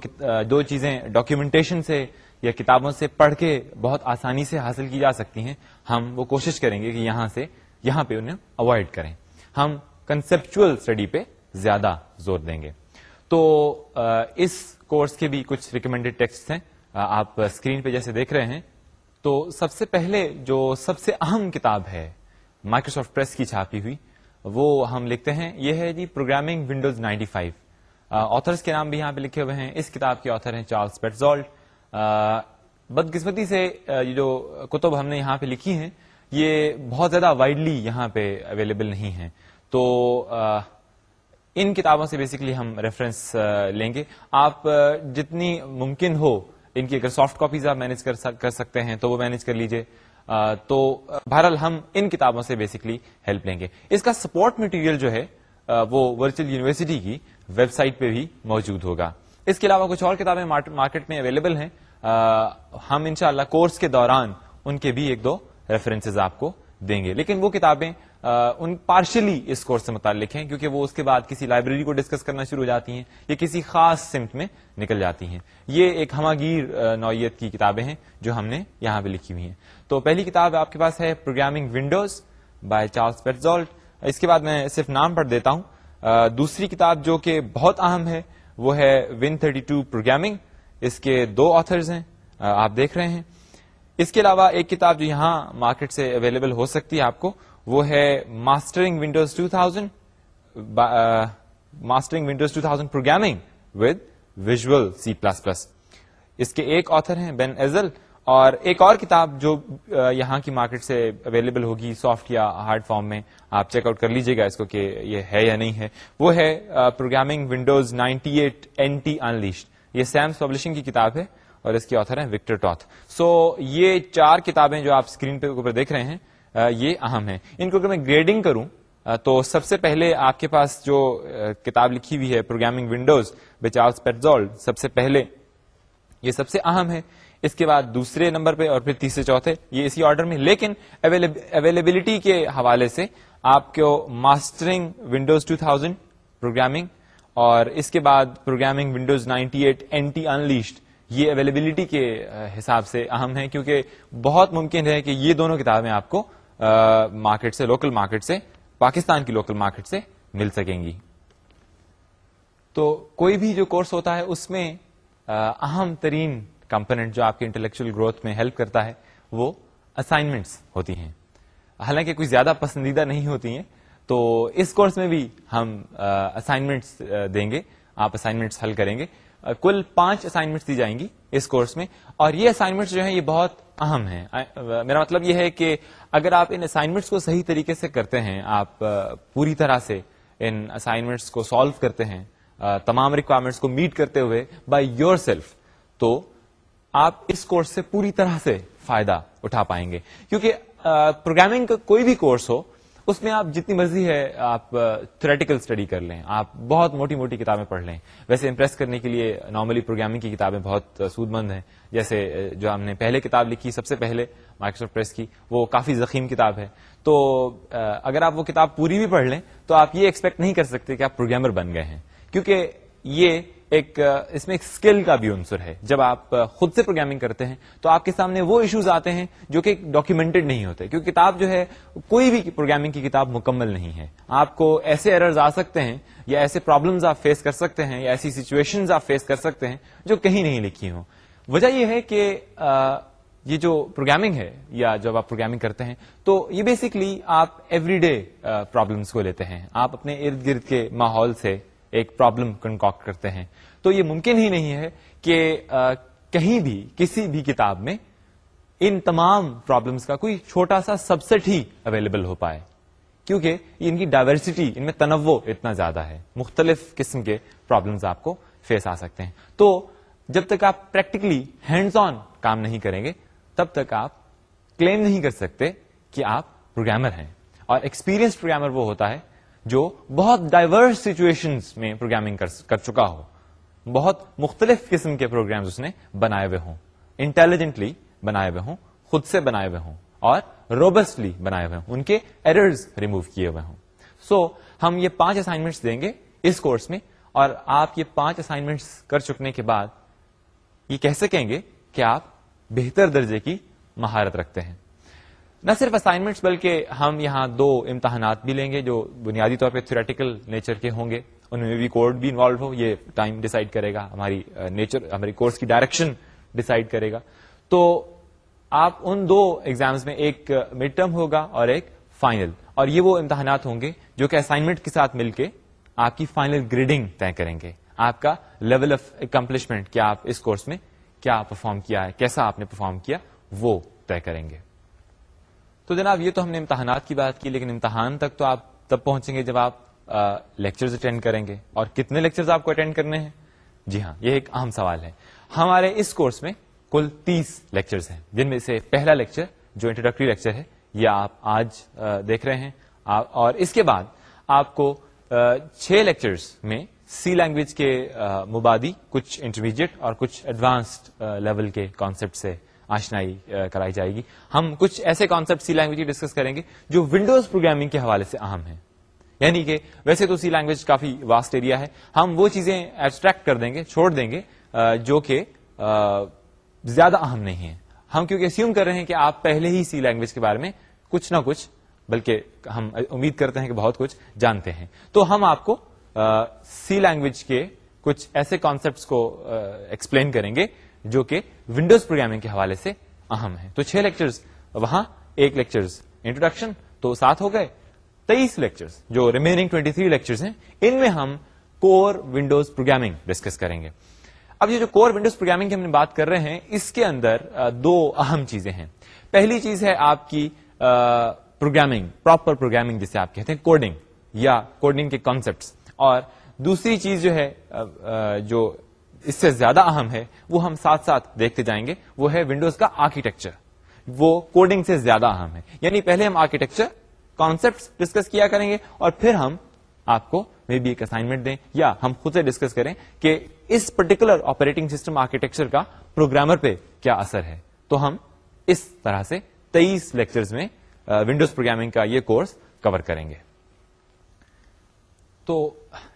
Speaker 1: دو چیزیں ڈاکیومنٹیشن سے یا کتابوں سے پڑھ کے بہت آسانی سے حاصل کی جا سکتی ہیں۔ ہم وہ کوشش کریں گے کہ یہاں سے یہاں پہ انہیں اوائڈ کریں۔ ہم کنسپچل اسٹڈی پہ زیادہ زور دیں گے۔ تو اس کورس کے بھی کچھ ریکمینڈیڈ ٹیکسٹ ہیں۔ آپ اسکرین پہ جیسے دیکھ رہے ہیں۔ تو سب سے پہلے جو سب سے اہم کتاب ہے مائکروسافٹ پریس کی چھاپی ہوئی، وہ ہم لکھتے ہیں۔ یہ ہے جی programming Windows ninety five. Authors کے نام بھی یہاں پہ لکھے ہوئے ہیں۔ اس کتاب کے آتھر ہیں چارلس پیٹزالٹ بدقسمتی سے یہ جو کتب ہم نے یہاں پہ لکھی ہیں، یہ بہت زیادہ وائڈلی یہاں پہ اویلیبل نہیں ہیں۔ تو ان کتابوں سے بیسکلی ہم ریفرنس لیں گے۔ آپ جتنی ممکن ہو، ان کی اگر سافٹ کاپیز آپ مینج کر سکتے ہیں، تو وہ مینج کر لیجیے۔ تو، بہرحال ہم ان کتابوں سے بیسکلی ہیلپ لیں گے۔ اس کا سپورٹ مٹیریل جو ہے وہ ورچوئل یونیورسٹی کی ویب سائٹ پہ بھی موجود ہوگا۔ اس کے علاوہ کچھ اور کتابیں مارکیٹ میں اویلیبل ہیں۔ ہم انشاءاللہ کورس کے دوران ان کے بھی ایک دو ریفرنسز آپ کو دیں گے۔ لیکن وہ کتابیں ان پارشلی اس کورس سے متعلق ہیں، کیونکہ وہ اس کے بعد کسی لائبریری کو ڈسکس کرنا شروع ہو جاتی ہیں، یا کسی خاص سمت میں نکل جاتی ہیں۔ یہ ایک ہماگیر نوعیت کی کتابیں ہیں جو ہم نے یہاں پہ لکھی ہوئی ہیں۔ تو پہلی کتاب آپ کے پاس ہے programming Windows by Charles Petzold اس کے بعد میں صرف نام پڑھ دیتا ہوں۔ دوسری کتاب جو کہ بہت اہم ہے، وہ ہے ون تھرٹی ٹو پروگرامنگ اس کے دو آتھرز ہیں آپ دیکھ رہے ہیں۔ اس کے علاوہ ایک کتاب جو یہاں مارکیٹ سے اویلیبل ہو سکتی ہے آپ کو، وہ ہے mastering Windows two thousand mastering Windows two thousand programming with Visual C plus plus اس کے ایک آتھر ہیں بین ایزل اور ایک اور کتاب جو یہاں کی مارکیٹ سے اویلیبل ہوگی سافٹ یا ہارڈ فارم میں، آپ چیک آؤٹ کر لیجیے گا اس کو کہ یہ ہے یا نہیں ہے۔ وہ ہے programming Windows ninety eight N T unleashed یہ سیمس پبلشنگ کی کتاب ہے اور اس کی آتھر ہے وکٹر ٹاتھ سو یہ چار کتابیں جو آپ اسکرین پہ اوپر دیکھ رہے ہیں یہ اہم ہیں۔ ان کو اگر میں گریڈنگ کروں تو سب سے پہلے آپ کے پاس جو کتاب لکھی ہوئی ہے پروگرامنگ ونڈوز چارلس پیٹزول، سب سے پہلے یہ سب سے اہم ہے۔ اس کے بعد دوسرے نمبر پہ اور پھر تیسرے چوتھے، یہ اسی آرڈر میں۔ لیکن اویلیبلٹی کے حوالے سے آپ کو ماسٹرنگ ونڈوز 2000 پروگرامنگ اور اس کے بعد programming Windows 98 eight N T unleashed یہ اویلیبلٹی کے حساب سے اہم ہے کیونکہ بہت ممکن ہے کہ یہ دونوں کتابیں آپ کو مارکیٹ سے لوکل مارکیٹ سے، پاکستان کی لوکل مارکیٹ سے مل سکیں گی۔ تو کوئی بھی جو کورس ہوتا ہے، اس میں اہم ترین کمپونیٹ جو آپ کے انٹلیکچل گروتھ میں ہیلپ کرتا ہے، وہ اسائنمنٹس ہوتی ہیں۔ حالانکہ کوئی زیادہ پسندیدہ نہیں ہوتی ہیں تو اس کورس میں بھی ہم اسائنمنٹس دیں گے۔ آپ اسائنمنٹس حل کریں گے۔ کل پانچ اسائنمنٹس دی جائیں گی اس کورس میں۔ اور یہ اسائنمنٹس جو ہیں، یہ بہت اہم ہیں۔ میرا مطلب یہ ہے کہ اگر آپ ان اسائنمنٹس کو صحیح طریقے سے کرتے ہیں، آپ پوری طرح سے ان اسائنمنٹس کو سالو کرتے ہیں تمام ریکوائرمنٹس کو میٹ کرتے ہوئے بائی یور سیلف تو آپ اس کورس سے پوری طرح سے فائدہ اٹھا پائیں گے۔ کیونکہ پروگرامنگ کا کوئی بھی کورس ہو اس میں آپ جتنی مرضی ہے آپ تھریٹیکل اسٹڈی کر لیں۔ آپ بہت موٹی موٹی کتابیں پڑھ لیں۔ ویسے امپریس کرنے کے لیے نارملی پروگرامنگ کی کتابیں بہت سود مند ہیں۔ جیسے جو ہم نے پہلے کتاب لکھی، سب سے پہلے مائکروسافٹ پریس کی، وہ کافی زخیم کتاب ہے۔ تو اگر آپ وہ کتاب پوری بھی پڑھ لیں، تو آپ یہ ایکسپیکٹ نہیں کر سکتے کہ آپ پروگرامر بن گئے ہیں۔ کیونکہ یہ ایک، اس میں ایک اسکل کا بھی عنصر ہے۔ جب آپ خود سے پروگرامنگ کرتے ہیں تو آپ کے سامنے وہ ایشوز آتے ہیں جو کہ ڈاکیومنٹڈ نہیں ہوتے، کیونکہ کتاب جو ہے، کوئی بھی پروگرامنگ کی کتاب مکمل نہیں ہے۔ آپ کو ایسے ایررز آ سکتے ہیں یا ایسے پرابلمز آپ فیس کر سکتے ہیں یا ایسی سچویشن آپ فیس کر سکتے ہیں جو کہیں نہیں لکھی ہوں۔ وجہ یہ ہے کہ یہ جو پروگرامنگ ہے یا جب آپ پروگرامنگ کرتے ہیں تو یہ بیسکلی آپ ایوری ڈے پرابلمس کو لیتے ہیں۔ آپ اپنے ارد گرد کے ماحول سے ایک پرابلم کنکاکٹ کرتے ہیں۔ تو یہ ممکن ہی نہیں ہے کہ کہیں بھی، کسی بھی کتاب میں ان تمام پرابلمس کا کوئی چھوٹا سا سبسٹ ہی اویلیبل ہو پائے۔ کیونکہ ان کی ڈائیورسٹی ان میں تنوع اتنا زیادہ ہے۔ مختلف قسم کے پرابلمس آپ کو فیس آ سکتے ہیں۔ تو جب تک آپ پریکٹیکلی ہینڈز آن کام نہیں کریں گے، تب تک آپ کلیم نہیں کر سکتے کہ آپ پروگرامر ہیں۔ اور ایکسپیرئنس پروگرامر وہ ہوتا ہے جو بہت ڈائیورس سچویشن میں پروگرامنگ کر چکا ہو۔ بہت مختلف قسم کے پروگرامز اس نے بنائے ہوئے ہوں۔ انٹیلیجنٹلی بنائے ہوئے ہوں خود سے بنائے ہوئے ہوں اور روبسٹلی بنائے ہوئے ہوں۔ ان کے ایررز ریمو کیے ہوئے ہوں۔ سو so, ہم یہ پانچ اسائنمنٹس دیں گے اس کورس میں اور آپ یہ پانچ اسائنمنٹس کر چکنے کے بعد یہ کہہ سکیں گے کہ آپ بہتر درجے کی مہارت رکھتے ہیں۔ نہ صرف اسائنمنٹس بلکہ ہم یہاں دو امتحانات بھی لیں گے جو بنیادی طور پہ تھریٹیکل نیچر کے ہوں گے۔ ان میں بھی کوڈ بھی انوالو ہو، یہ ٹائم ڈیسائڈ کرے گا، ہماری uh, نیچر ہماری کورس کی ڈائریکشن ڈیسائڈ کرے گا۔ تو آپ ان دو ایگزامز میں ایک uh, مڈ ٹرم ہوگا اور ایک فائنل اور یہ وہ امتحانات ہوں گے جو کہ اسائنمنٹ کے ساتھ مل کے آپ کی فائنل گریڈنگ طے کریں گے۔ آپ کا لیول آف اکمپلشمنٹ کیا آپ اس کورس میں کیا پرفارم کیا ہے، کیسا آپ نے پرفارم کیا، وہ طے کریں گے۔ تو جناب یہ تو ہم نے امتحانات کی بات کی، لیکن امتحان تک تو آپ تب پہنچیں گے جب آپ لیکچرز اٹینڈ کریں گے۔ اور کتنے لیکچرز آپ کو اٹینڈ کرنے ہیں؟ جی ہاں یہ ایک اہم سوال ہے۔ ہمارے اس کورس میں کل تیس لیکچرز ہیں، جن میں سے پہلا لیکچر جو انٹروڈکٹری لیکچر ہے، یہ آپ آج دیکھ رہے ہیں۔ اور اس کے بعد آپ کو چھ لیکچرز میں سی لینگویج کے مبادی، کچھ انٹرمیڈیٹ اور کچھ ایڈوانسڈ لیول کے کانسیپٹ سے آشنائی کرائی جائے گی۔ ہم کچھ ایسے کانسیپٹ سی لینگویج ڈسکس کریں گے جو ونڈوز پروگرامنگ کے حوالے سے اہم ہیں۔ یعنی کہ ویسے تو سی لینگویج کافی واسٹ ایریا ہے۔ ہم وہ چیزیں ایبسٹریکٹ کر دیں گے، چھوڑ دیں گے جو کہ زیادہ اہم نہیں ہے ہم کیونکہ اسیوم کر رہے ہیں کہ آپ پہلے ہی سی لینگویج کے بارے میں کچھ نہ کچھ، بلکہ ہم امید کرتے ہیں کہ بہت کچھ جانتے ہیں۔ تو ہم آپ کو سی لینگویج کے کچھ ایسے کانسیپٹس کو ایکسپلین کریں گے۔ جو کہ ونڈوز پروگرامنگ کے حوالے سے اہم ہے تو چھ لیکچرز وہاں ایک لیکچرز انٹروڈکشن تو سات ہو گئے تیئیس لیکچرز جو ریمیننگ ٹوینٹی تھری لیکچرز ہیں۔ ان میں ہم کور ونڈوز پروگرامنگ ڈسکس کریں گے۔ اب یہ جو کور ونڈوز پروگرامنگ کی ہم نے بات کر رہے ہیں، اس کے اندر دو اہم چیزیں ہیں۔ پہلی چیز ہے آپ کی پروگرامنگ پراپر پروگرامنگ جسے آپ کہتے ہیں کوڈنگ یا کوڈنگ کے کانسپٹ اور دوسری چیز جو ہے جو اس سے زیادہ اہم ہے، وہ ہم ساتھ ساتھ دیکھتے جائیں گے، وہ ہے ونڈوز کا آرکیٹیکچر وہ کوڈنگ سے زیادہ اہم ہے۔ یعنی پہلے ہم آرکیٹیکچر کانسپٹ ڈسکس کیا کریں گے اور پھر ہم آپ کو مے بی ایک اسائنمنٹ دیں یا ہم خود سے ڈسکس کریں کہ اس پرٹیکولر آپریٹنگ سسٹم آرکیٹیکچر کا پروگرامر پہ کیا اثر ہے۔ تو ہم اس طرح سے تیئیس لیکچرز میں ونڈوز پروگرامنگ کا یہ کورس کور کریں گے۔ تو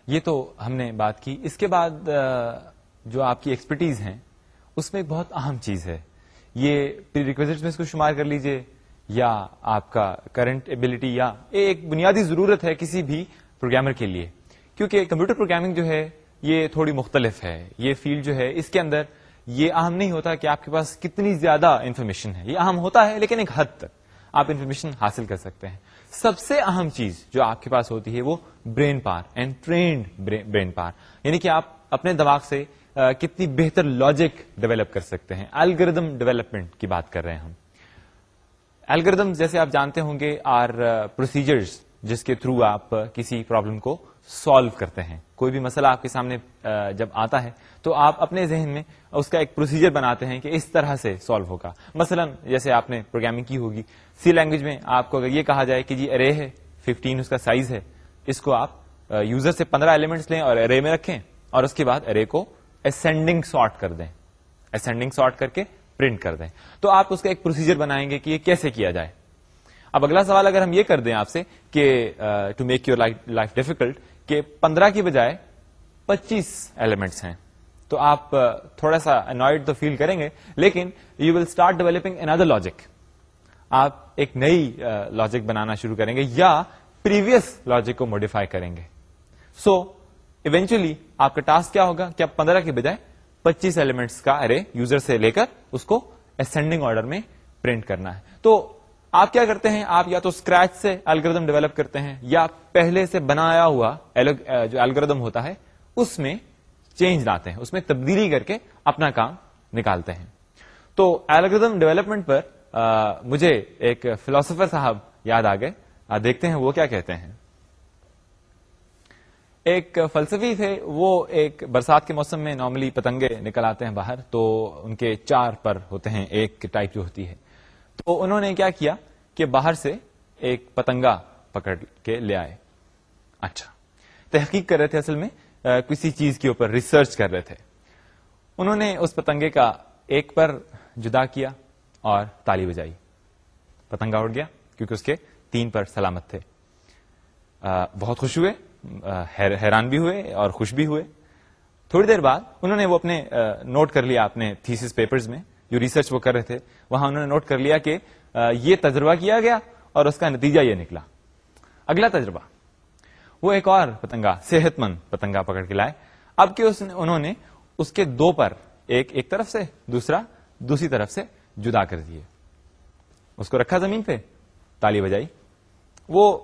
Speaker 1: یہ تو ہم نے بات کی۔ اس کے بعد جو آپ کی ایکسپرٹیز ہیں، اس میں ایک بہت اہم چیز ہے۔ یہ ریکویزٹ میں اس کو شمار کر لیجیے، یا آپ کا کرنٹ ایبلٹی یا ایک بنیادی ضرورت ہے کسی بھی پروگرامر کے لیے۔ کیونکہ کمپیوٹر پروگرامنگ جو ہے، یہ تھوڑی مختلف ہے۔ یہ فیلڈ جو ہے، اس کے اندر یہ اہم نہیں ہوتا کہ آپ کے پاس کتنی زیادہ انفارمیشن ہے۔ یہ اہم ہوتا ہے، لیکن ایک حد تک آپ انفارمیشن حاصل کر سکتے ہیں۔ سب سے اہم چیز جو آپ کے پاس ہوتی ہے، وہ brain power and trained brain پار یعنی کہ آپ اپنے دماغ سے کتنی بہتر لاجک ڈیولپ کر سکتے ہیں۔ الگریدم ڈیولپمنٹ کی بات کر رہے ہیں ہم۔ الگریدم جیسے آپ جانتے ہوں گے آر پروسیجرز جس کے تھرو آپ کسی پرابلم کو سالو کرتے ہیں۔ کوئی بھی مسئلہ آپ کے سامنے جب آتا ہے تو آپ اپنے ذہن میں اس کا ایک پروسیجر بناتے ہیں کہ اس طرح سے سالو ہوگا۔ مثلا جیسے آپ نے پروگرامنگ کی ہوگی۔ سی لینگویج میں آپ کو اگر یہ کہا جائے کہ جی ارے ہے ففٹین اس کا سائز ہے، اس کو آپ یوزر سے پندرہ ایلیمنٹس لیں اور ارے میں رکھیں اور اس کے بعد ارے کو اسینڈنگ سارٹ کر دیں۔ اسینڈنگ سارٹ کر کے پرنٹ کر دیں۔ تو آپ اس کا ایک پروسیجر بنائیں گے کہ یہ کیسے کیا جائے۔ اب اگلا سوال اگر ہم یہ کر دیں آپ سے کہ to make your life difficult کہ پندرہ کی بجائے پچیس ایلیمنٹس ہیں۔ تو آپ تھوڑا سا انوائڈ تو فیل کریں گے، لیکن you will start developing another logic آپ ایک نئی لاجک بنانا شروع کریں گے یا پریویس لاجک کو موڈیفائی کریں گے۔ سو ایونچولی آپ کا ٹاسک کیا ہوگا کہ آپ پندرہ کے بجائے پچیس ایلیمنٹس کا ارے یوزر سے لے کر اس کو اسینڈنگ آرڈر میں پرنٹ کرنا ہے۔ تو آپ کیا کرتے ہیں؟ آپ یا تو اسکریچ سے الگردم ڈیولپ کرتے ہیں یا پہلے سے بنایا ہوا جو الگردم ہوتا ہے اس میں چینج لاتے ہیں اس میں تبدیلی کر کے اپنا کام نکالتے ہیں۔ تو الگردم ڈیولپمنٹ پر آ, مجھے ایک فلاسفر صاحب یاد آ گئے۔ دیکھتے ہیں وہ کیا کہتے ہیں۔ ایک فلسفی تھے، وہ ایک برسات کے موسم میں نارملی پتنگے نکل آتے ہیں باہر، تو ان کے چار پر ہوتے ہیں، ایک ٹائپ جو ہوتی ہے۔ تو انہوں نے کیا کیا کہ باہر سے ایک پتنگا پکڑ کے لے آئے۔ اچھا۔ تحقیق کر رہے تھے اصل میں کسی چیز کے اوپر ریسرچ کر رہے تھے۔ انہوں نے اس پتنگے کا ایک پر جدا کیا اور تالی بجائی۔ پتنگا اڑ گیا کیونکہ اس کے تین پر سلامت تھے۔ بہت خوش ہوئے۔ حیران بھی ہوئے اور خوش بھی ہوئے۔ تھوڑی دیر بعد انہوں نے وہ اپنے نوٹ کر لیا اپنے تھیسس پیپرز میں، جو ریسرچ وہ کر رہے تھے، وہاں انہوں نے نوٹ کر لیا کہ یہ تجربہ کیا گیا اور اس کا نتیجہ یہ نکلا۔ اگلا تجربہ۔ وہ ایک اور پتنگا صحت مند پتنگا پکڑ کے لائے۔ اب کہ انہوں نے اس کے دو پر، ایک ایک طرف سے، دوسرا، دوسری طرف سے جدا کر دیے۔ اس کو رکھا زمین پہ، تالی بجائی۔ وہ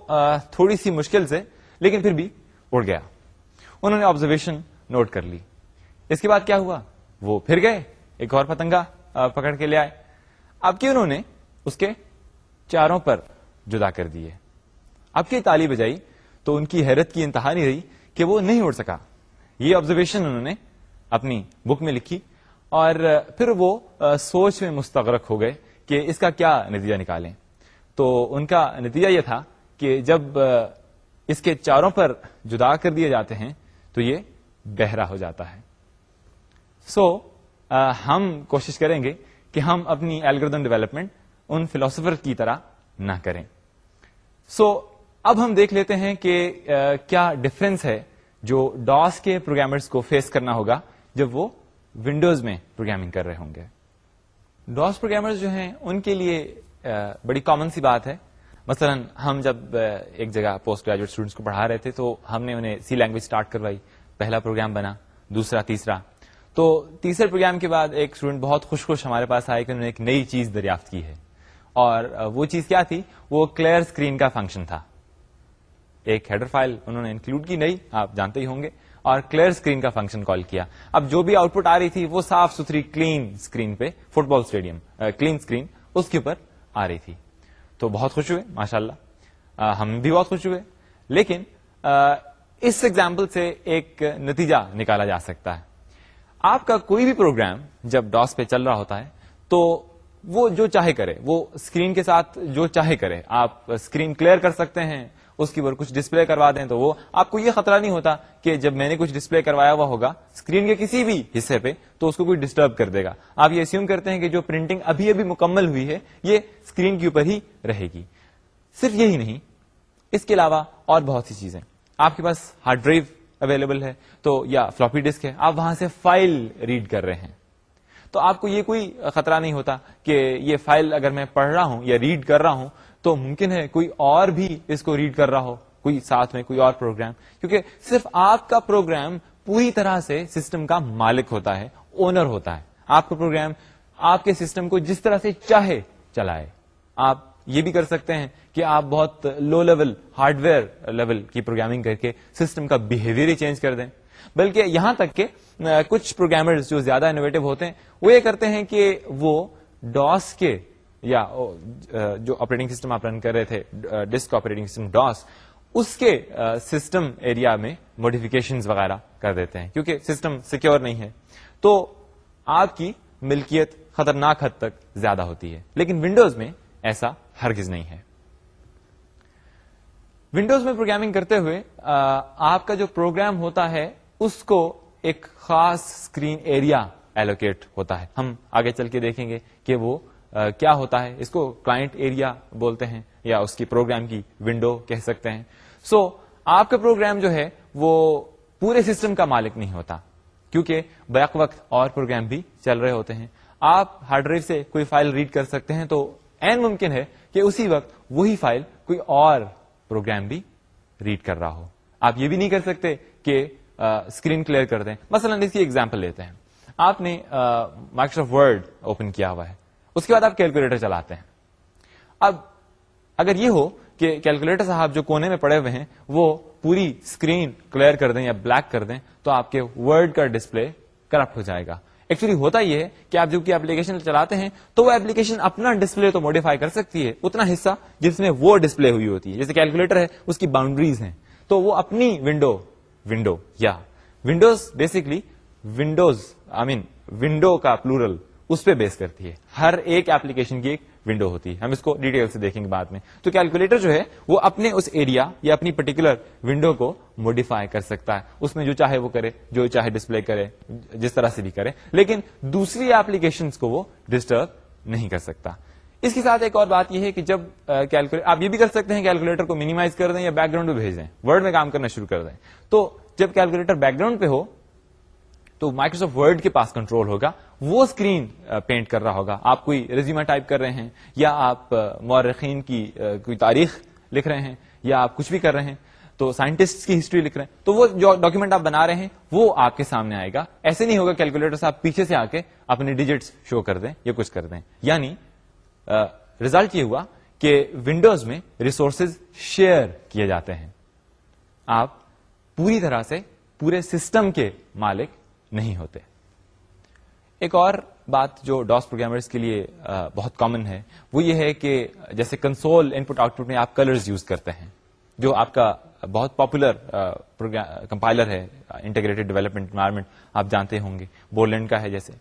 Speaker 1: تھوڑی سی مشکل سے لیکن پھر بھی اڑ گیا۔ انہوں نے آبزرویشن نوٹ کر لی۔ اس کے بعد کیا ہوا؟ وہ پھر گئے، ایک اور پتنگا پکڑ کے لے آئے۔ اب کی انہوں نے اس کے چاروں پر جدا کر دیے؟ اب کی تالی بجائی تو ان کی حیرت کی انتہا نہیں رہی کہ وہ نہیں اڑ سکا۔ یہ آبزرویشن انہوں نے اپنی بک میں لکھی اور پھر وہ سوچ میں مستغرق ہو گئے کہ اس کا کیا نتیجہ نکالیں۔ تو ان کا نتیجہ یہ تھا کہ جب اس کے چاروں پر جدا کر دیے جاتے ہیں تو یہ بہرا ہو جاتا ہے۔ سو so, ہم کوشش کریں گے کہ ہم اپنی ایلگردم ڈیولپمنٹ ان فلاسفر کی طرح نہ کریں۔ سو so, اب ہم دیکھ لیتے ہیں کہ کیا ڈفرنس ہے جو ڈاس کے پروگرامرز کو فیس کرنا ہوگا جب وہ ونڈوز میں پروگرامنگ کر رہے ہوں گے۔ ڈاس پروگرامرز جو ہیں ان کے لیے بڑی کامن سی بات ہے۔ مثلا ہم جب ایک جگہ پوسٹ گریجویٹ اسٹوڈنٹس کو پڑھا رہے تھے تو ہم نے انہیں سی لینگویج اسٹارٹ کروائی، پہلا پروگرام بنا، دوسرا، تیسرا۔ تو تیسرے پروگرام کے بعد ایک اسٹوڈنٹ بہت خوش خوش ہمارے پاس آئے کہ انہوں نے ایک نئی چیز دریافت کی ہے۔ اور وہ چیز کیا تھی؟ وہ کلیئر اسکرین کا فنکشن تھا۔ ایک ہیڈر فائل انہوں نے انکلوڈ کی نہیں آپ جانتے ہی ہوں گے۔ اور کلیئر اسکرین کا فنکشن کال کیا۔ اب جو بھی آؤٹ پٹ آ رہی تھی وہ صاف ستھری کلین اسکرین پہ football stadium clean screen اس کے اوپر آ رہی تھی۔ تو بہت خوش ہوئے ماشاء اللہ ہم بھی بہت خوش ہوئے۔ لیکن اس ایگزامپل سے ایک نتیجہ نکالا جا سکتا ہے۔ آپ کا کوئی بھی پروگرام جب ڈاس پہ چل رہا ہوتا ہے، تو وہ جو چاہے کرے، وہ اسکرین کے ساتھ جو چاہے کرے، آپ اسکرین کلیئر کر سکتے ہیں۔ اس کی اوپر کچھ ڈسپلے کروا دیں تو وہ آپ کو یہ خطرہ نہیں ہوتا کہ جب میں نے کچھ ڈسپلے کروایا ہوا ہوگا اسکرین کے کسی بھی حصے پہ تو اس کو کوئی ڈسٹرب کر دے گا۔ آپ یہ اسیوم کرتے ہیں کہ جو پرنٹنگ ابھی ابھی مکمل ہوئی ہے، یہ اسکرین کے اوپر ہی رہے گی۔ صرف یہی نہیں، اس کے علاوہ اور بہت سی چیزیں۔ آپ کے پاس ہارڈ ڈرائیو اویلیبل ہے تو، یا فلوپی ڈسک ہے، آپ وہاں سے فائل ریڈ کر رہے ہیں۔ تو آپ کو یہ کوئی خطرہ نہیں ہوتا کہ یہ فائل اگر میں پڑھ رہا ہوں یا ریڈ کر رہا ہوں تو ممکن ہے کوئی اور بھی اس کو ریڈ کر رہا ہو، کوئی ساتھ میں، کوئی اور پروگرام کیونکہ صرف آپ کا پروگرام پوری طرح سے سسٹم کا مالک ہوتا ہے اونر ہوتا ہے۔ آپ کا پروگرام آپ کے سسٹم کو جس طرح سے چاہے چلائے۔ آپ یہ بھی کر سکتے ہیں کہ آپ بہت low level hardware level کی پروگرامنگ کر کے سسٹم کا بہیویئر ہی چینج کر دیں۔ بلکہ یہاں تک کہ کچھ پروگرامر جو زیادہ انوویٹو ہوتے ہیں، وہ یہ کرتے ہیں کہ وہ ڈاس کے یا جو آپریٹنگ سسٹم آپ رن کر رہے تھے ڈسک آپریٹنگ سسٹم ڈاس اس کے سسٹم ایریا میں موڈیفکیشن وغیرہ کر دیتے ہیں، کیونکہ سسٹم سیکور نہیں ہے۔ تو آپ کی ملکیت خطرناک حد تک زیادہ ہوتی ہے، لیکن ونڈوز میں ایسا ہرگز نہیں ہے۔ ونڈوز میں پروگرامنگ کرتے ہوئے آپ کا جو پروگرام ہوتا ہے، اس کو ایک خاص اسکرین ایریا ایلوکیٹ ہوتا ہے۔ ہم آگے چل کے دیکھیں گے کہ وہ کیا ہوتا ہے؟ اس کو کلائنٹ ایریا بولتے ہیں یا اس کی پروگرام کی ونڈو کہہ سکتے ہیں۔ سو so, آپ کا پروگرام جو ہے وہ پورے سسٹم کا مالک نہیں ہوتا کیونکہ بیک وقت اور پروگرام بھی چل رہے ہوتے ہیں۔ آپ ہارڈ ڈرائیو سے کوئی فائل ریڈ کر سکتے ہیں تو این ممکن ہے کہ اسی وقت وہی فائل کوئی اور پروگرام بھی ریڈ کر رہا ہو۔ آپ یہ بھی نہیں کر سکتے کہ اسکرین کلیئر کر دیں۔ مثلا اس کی ایگزامپل لیتے ہیں۔ آپ نے مائکروسافٹ ورڈ اوپن کیا ہوا ہے۔ اس کے بعد آپ کیلکولیٹر چلاتے ہیں۔ اب اگر یہ ہو کہ کیلکولیٹر صاحب جو کونے میں پڑے ہوئے ہیں، وہ پوری اسکرین کلیئر کر دیں یا بلیک کر دیں، تو آپ کے ورڈ کا ڈسپلے کرپٹ ہو جائے گا۔ ایکچولی ہوتا یہ ہے کہ آپ جب ایپلیکیشن چلاتے ہیں، تو وہ ایپلیکیشن اپنا ڈسپلے تو موڈیفائی کر سکتی ہے، اتنا حصہ جس میں وہ ڈسپلے ہوئی ہوتی ہے۔ جیسے کیلکولیٹر ہے، اس کی باؤنڈریز ہیں۔ تو وہ اپنی ونڈو ونڈو یا Windows basically Windows I mean window کا پلورل اس پہ بیس کرتی ہے۔ ہر ایک ایپلیکیشن کی ایک ونڈو ہوتی ہے۔ ہم اس کو ڈیٹیل سے دیکھیں گے بعد میں۔ تو کیلکولیٹر جو ہے، وہ اپنے اس ایریا یا اپنی پرٹیکولر ونڈو کو موڈیفائی کر سکتا ہے۔ اس میں جو چاہے وہ کرے، جو چاہے ڈسپلے کرے، جس طرح سے بھی کرے۔ لیکن دوسری ایپلیکیشن کو وہ ڈسٹرب نہیں کر سکتا۔ اس کے ساتھ ایک اور بات یہ ہے کہ جب کیلکولیٹر آپ یہ بھی کر سکتے ہیں کیلکولیٹر کو منیمائز کر دیں یا بیک گراؤنڈ پہ بھیج دیں۔ ورڈ میں کام کرنا شروع کر دیں۔ تو جب کیلکولیٹر بیک گراؤنڈ پہ ہو تو مائکروسافٹ ورڈ کے پاس کنٹرول ہوگا۔ وہ اسکرین پینٹ کر رہا ہوگا۔ آپ کوئی ریزیوما ٹائپ کر رہے ہیں، یا آپ مورخین کی کوئی تاریخ لکھ رہے ہیں، یا آپ کچھ بھی کر رہے ہیں، تو سائنٹسٹ کی ہسٹری لکھ رہے ہیں، تو وہ جو ڈاکیومنٹ آپ بنا رہے ہیں، وہ آپ کے سامنے آئے گا۔ ایسے نہیں ہوگا کیلکولیٹر سے آپ پیچھے سے آ کے اپنے ڈیجٹس شو کر دیں یا کچھ کر دیں۔ یعنی ریزلٹ یہ ہوا کہ ونڈوز میں ریسورسز شیئر کیے جاتے ہیں۔ آپ پوری طرح سے پورے سسٹم کے مالک نہیں ہوتے۔ ایک اور بات جو ڈاس پروگرامرز کے لیے بہت کامن ہے، وہ یہ ہے کہ جیسے کنسول ان پٹ آؤٹ پٹ میں آپ کلرز یوز کرتے ہیں، جو آپ کا بہت پاپولر کمپائلر ہے انٹیگریٹڈ ڈیولپمنٹ انوائرمنٹ آپ جانتے ہوں گے بولینڈ کا ہے جیسے۔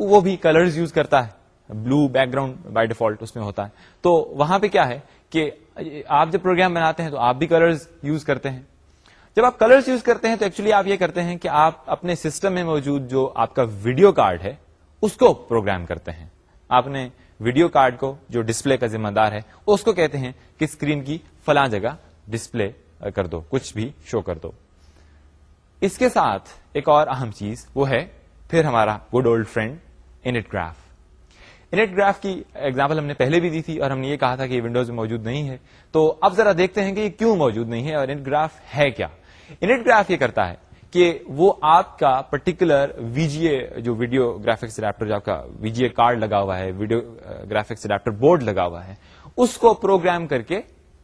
Speaker 1: وہ بھی کلرز یوز کرتا ہے blue background by default اس میں ہوتا ہے۔ تو وہاں پہ کیا ہے کہ آپ جب پروگرام بناتے ہیں تو آپ بھی کلرز یوز کرتے ہیں۔ جب آپ کلرز یوز کرتے ہیں تو ایکچولی آپ یہ کرتے ہیں کہ آپ اپنے سسٹم میں موجود جو آپ کا ویڈیو کارڈ ہے، اس کو پروگرام کرتے ہیں۔ آپ نے ویڈیو کارڈ کو، جو ڈسپلے کا ذمہ دار ہے، اس کو کہتے ہیں کہ اسکرین کی فلاں جگہ ڈسپلے کر دو، کچھ بھی شو کر دو۔ اس کے ساتھ ایک اور اہم چیز، وہ ہے پھر ہمارا good old friend int graph int graph کی ایگزامپل ہم نے پہلے بھی دی تھی اور ہم نے یہ کہا تھا کہ یہ ونڈوز میں موجود نہیں ہے۔ تو اب ذرا دیکھتے ہیں کہ یہ کیوں موجود نہیں ہے اور انٹ گراف ہے کیا۔ انٹ گراف یہ کرتا ہے کہ وہ آپ کا پرٹیکولر وی جی اے جو ویڈیو گرافکس اڈیپٹر جو آپ کا وی جی اے کارڈ لگا ہوا ہے ویڈیو گرافکس اڈیپٹر بورڈ لگا ہوا ہے اس کو پروگرام کر کے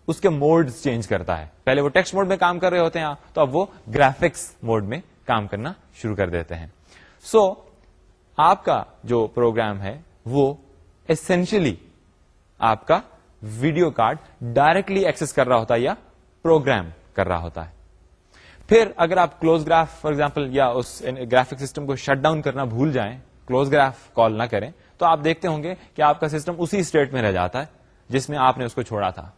Speaker 1: اس کے موڈ چینج کرتا ہے۔ پہلے وہ ٹیکسٹ موڈ میں کام کر رہے ہوتے ہیں تو اب وہ گرافکس موڈ میں کام کرنا شروع کر دیتے ہیں۔ سو so, آپ کا جو پروگرام ہے وہ اسینشلی آپ کا ویڈیو کارڈ ڈائریکٹلی ایکسس کر رہا ہوتا ہے یا پروگرام کر رہا ہوتا ہے۔ پھر اگر آپ کلوز گراف فار ایگزامپل یا اس گرافک سسٹم کو شٹ ڈاؤن کرنا بھول جائیں، کلوز گراف کال نہ کریں، تو آپ دیکھتے ہوں گے کہ آپ کا سسٹم اسی اسٹیٹ میں رہ جاتا ہے جس میں آپ نے اس کو چھوڑا تھا۔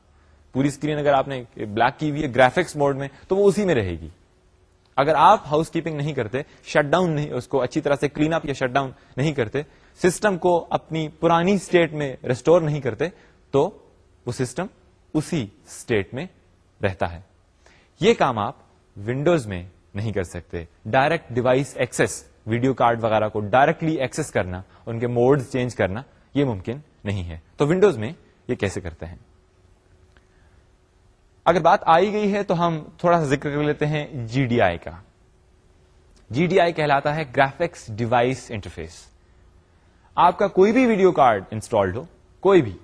Speaker 1: پوری اسکرین اگر آپ نے بلیک کی ہوئی ہے گرافکس موڈ میں، تو وہ اسی میں رہے گی۔ اگر آپ ہاؤس کیپنگ نہیں کرتے شٹ ڈاؤن نہیں، اس کو اچھی طرح سے کلین اپ یا شٹ ڈاؤن نہیں کرتے سسٹم کو اپنی پرانی اسٹیٹ میں ریسٹور نہیں کرتے، تو وہ سسٹم اسی اسٹیٹ میں رہتا ہے۔ یہ کام آپ ونڈوز میں نہیں کر سکتے۔ Direct device access video card وغیرہ کو ڈائریکٹلی ایکسس کرنا، ان کے موڈ چینج کرنا، یہ ممکن نہیں ہے۔ تو ونڈوز میں یہ کیسے کرتے ہیں؟ اگر بات آئی گئی ہے تو ہم تھوڑا سا ذکر کر لیتے ہیں جی ڈی آئی کا۔ جی ڈی آئی کہلاتا ہے گرافکس ڈیوائس انٹرفیس۔ آپ کا کوئی بھی ویڈیو کارڈ انسٹالڈ ہو، کوئی بھی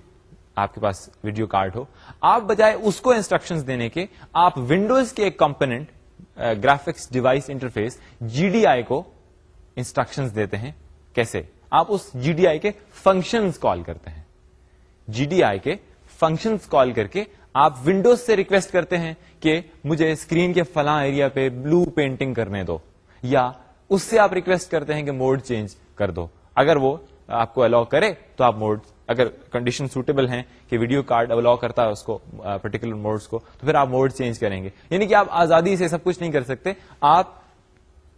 Speaker 1: آپ کے پاس ویڈیو کارڈ ہو، آپ بجائے اس کو انسٹرکشن دینے کے آپ ونڈوز کے ایک component graphics device interface G D I کو انسٹرکشن دیتے ہیں کیسے؟ آپ اس جی ڈی آئی کے فنکشن کال کرتے ہیں۔ جی ڈی آئی کے فنکشن کال کر کے آپ ونڈوز سے ریکویسٹ کرتے ہیں کہ مجھے اسکرین کے فلاں ایریا پہ بلو پینٹنگ کرنے دو، یا اس سے آپ ریکویسٹ کرتے ہیں کہ موڈ چینج کر دو۔ اگر وہ آپ کو الاؤ کرے تو آپ موڈ اگر کنڈیشن سوٹیبل ہیں کہ ویڈیو کارڈ الاؤ کرتا ہے اس کو پرٹیکولر موڈس کو، تو پھر آپ موڈ چینج کریں گے۔ یعنی کہ آپ آزادی سے سب کچھ نہیں کر سکتے۔ آپ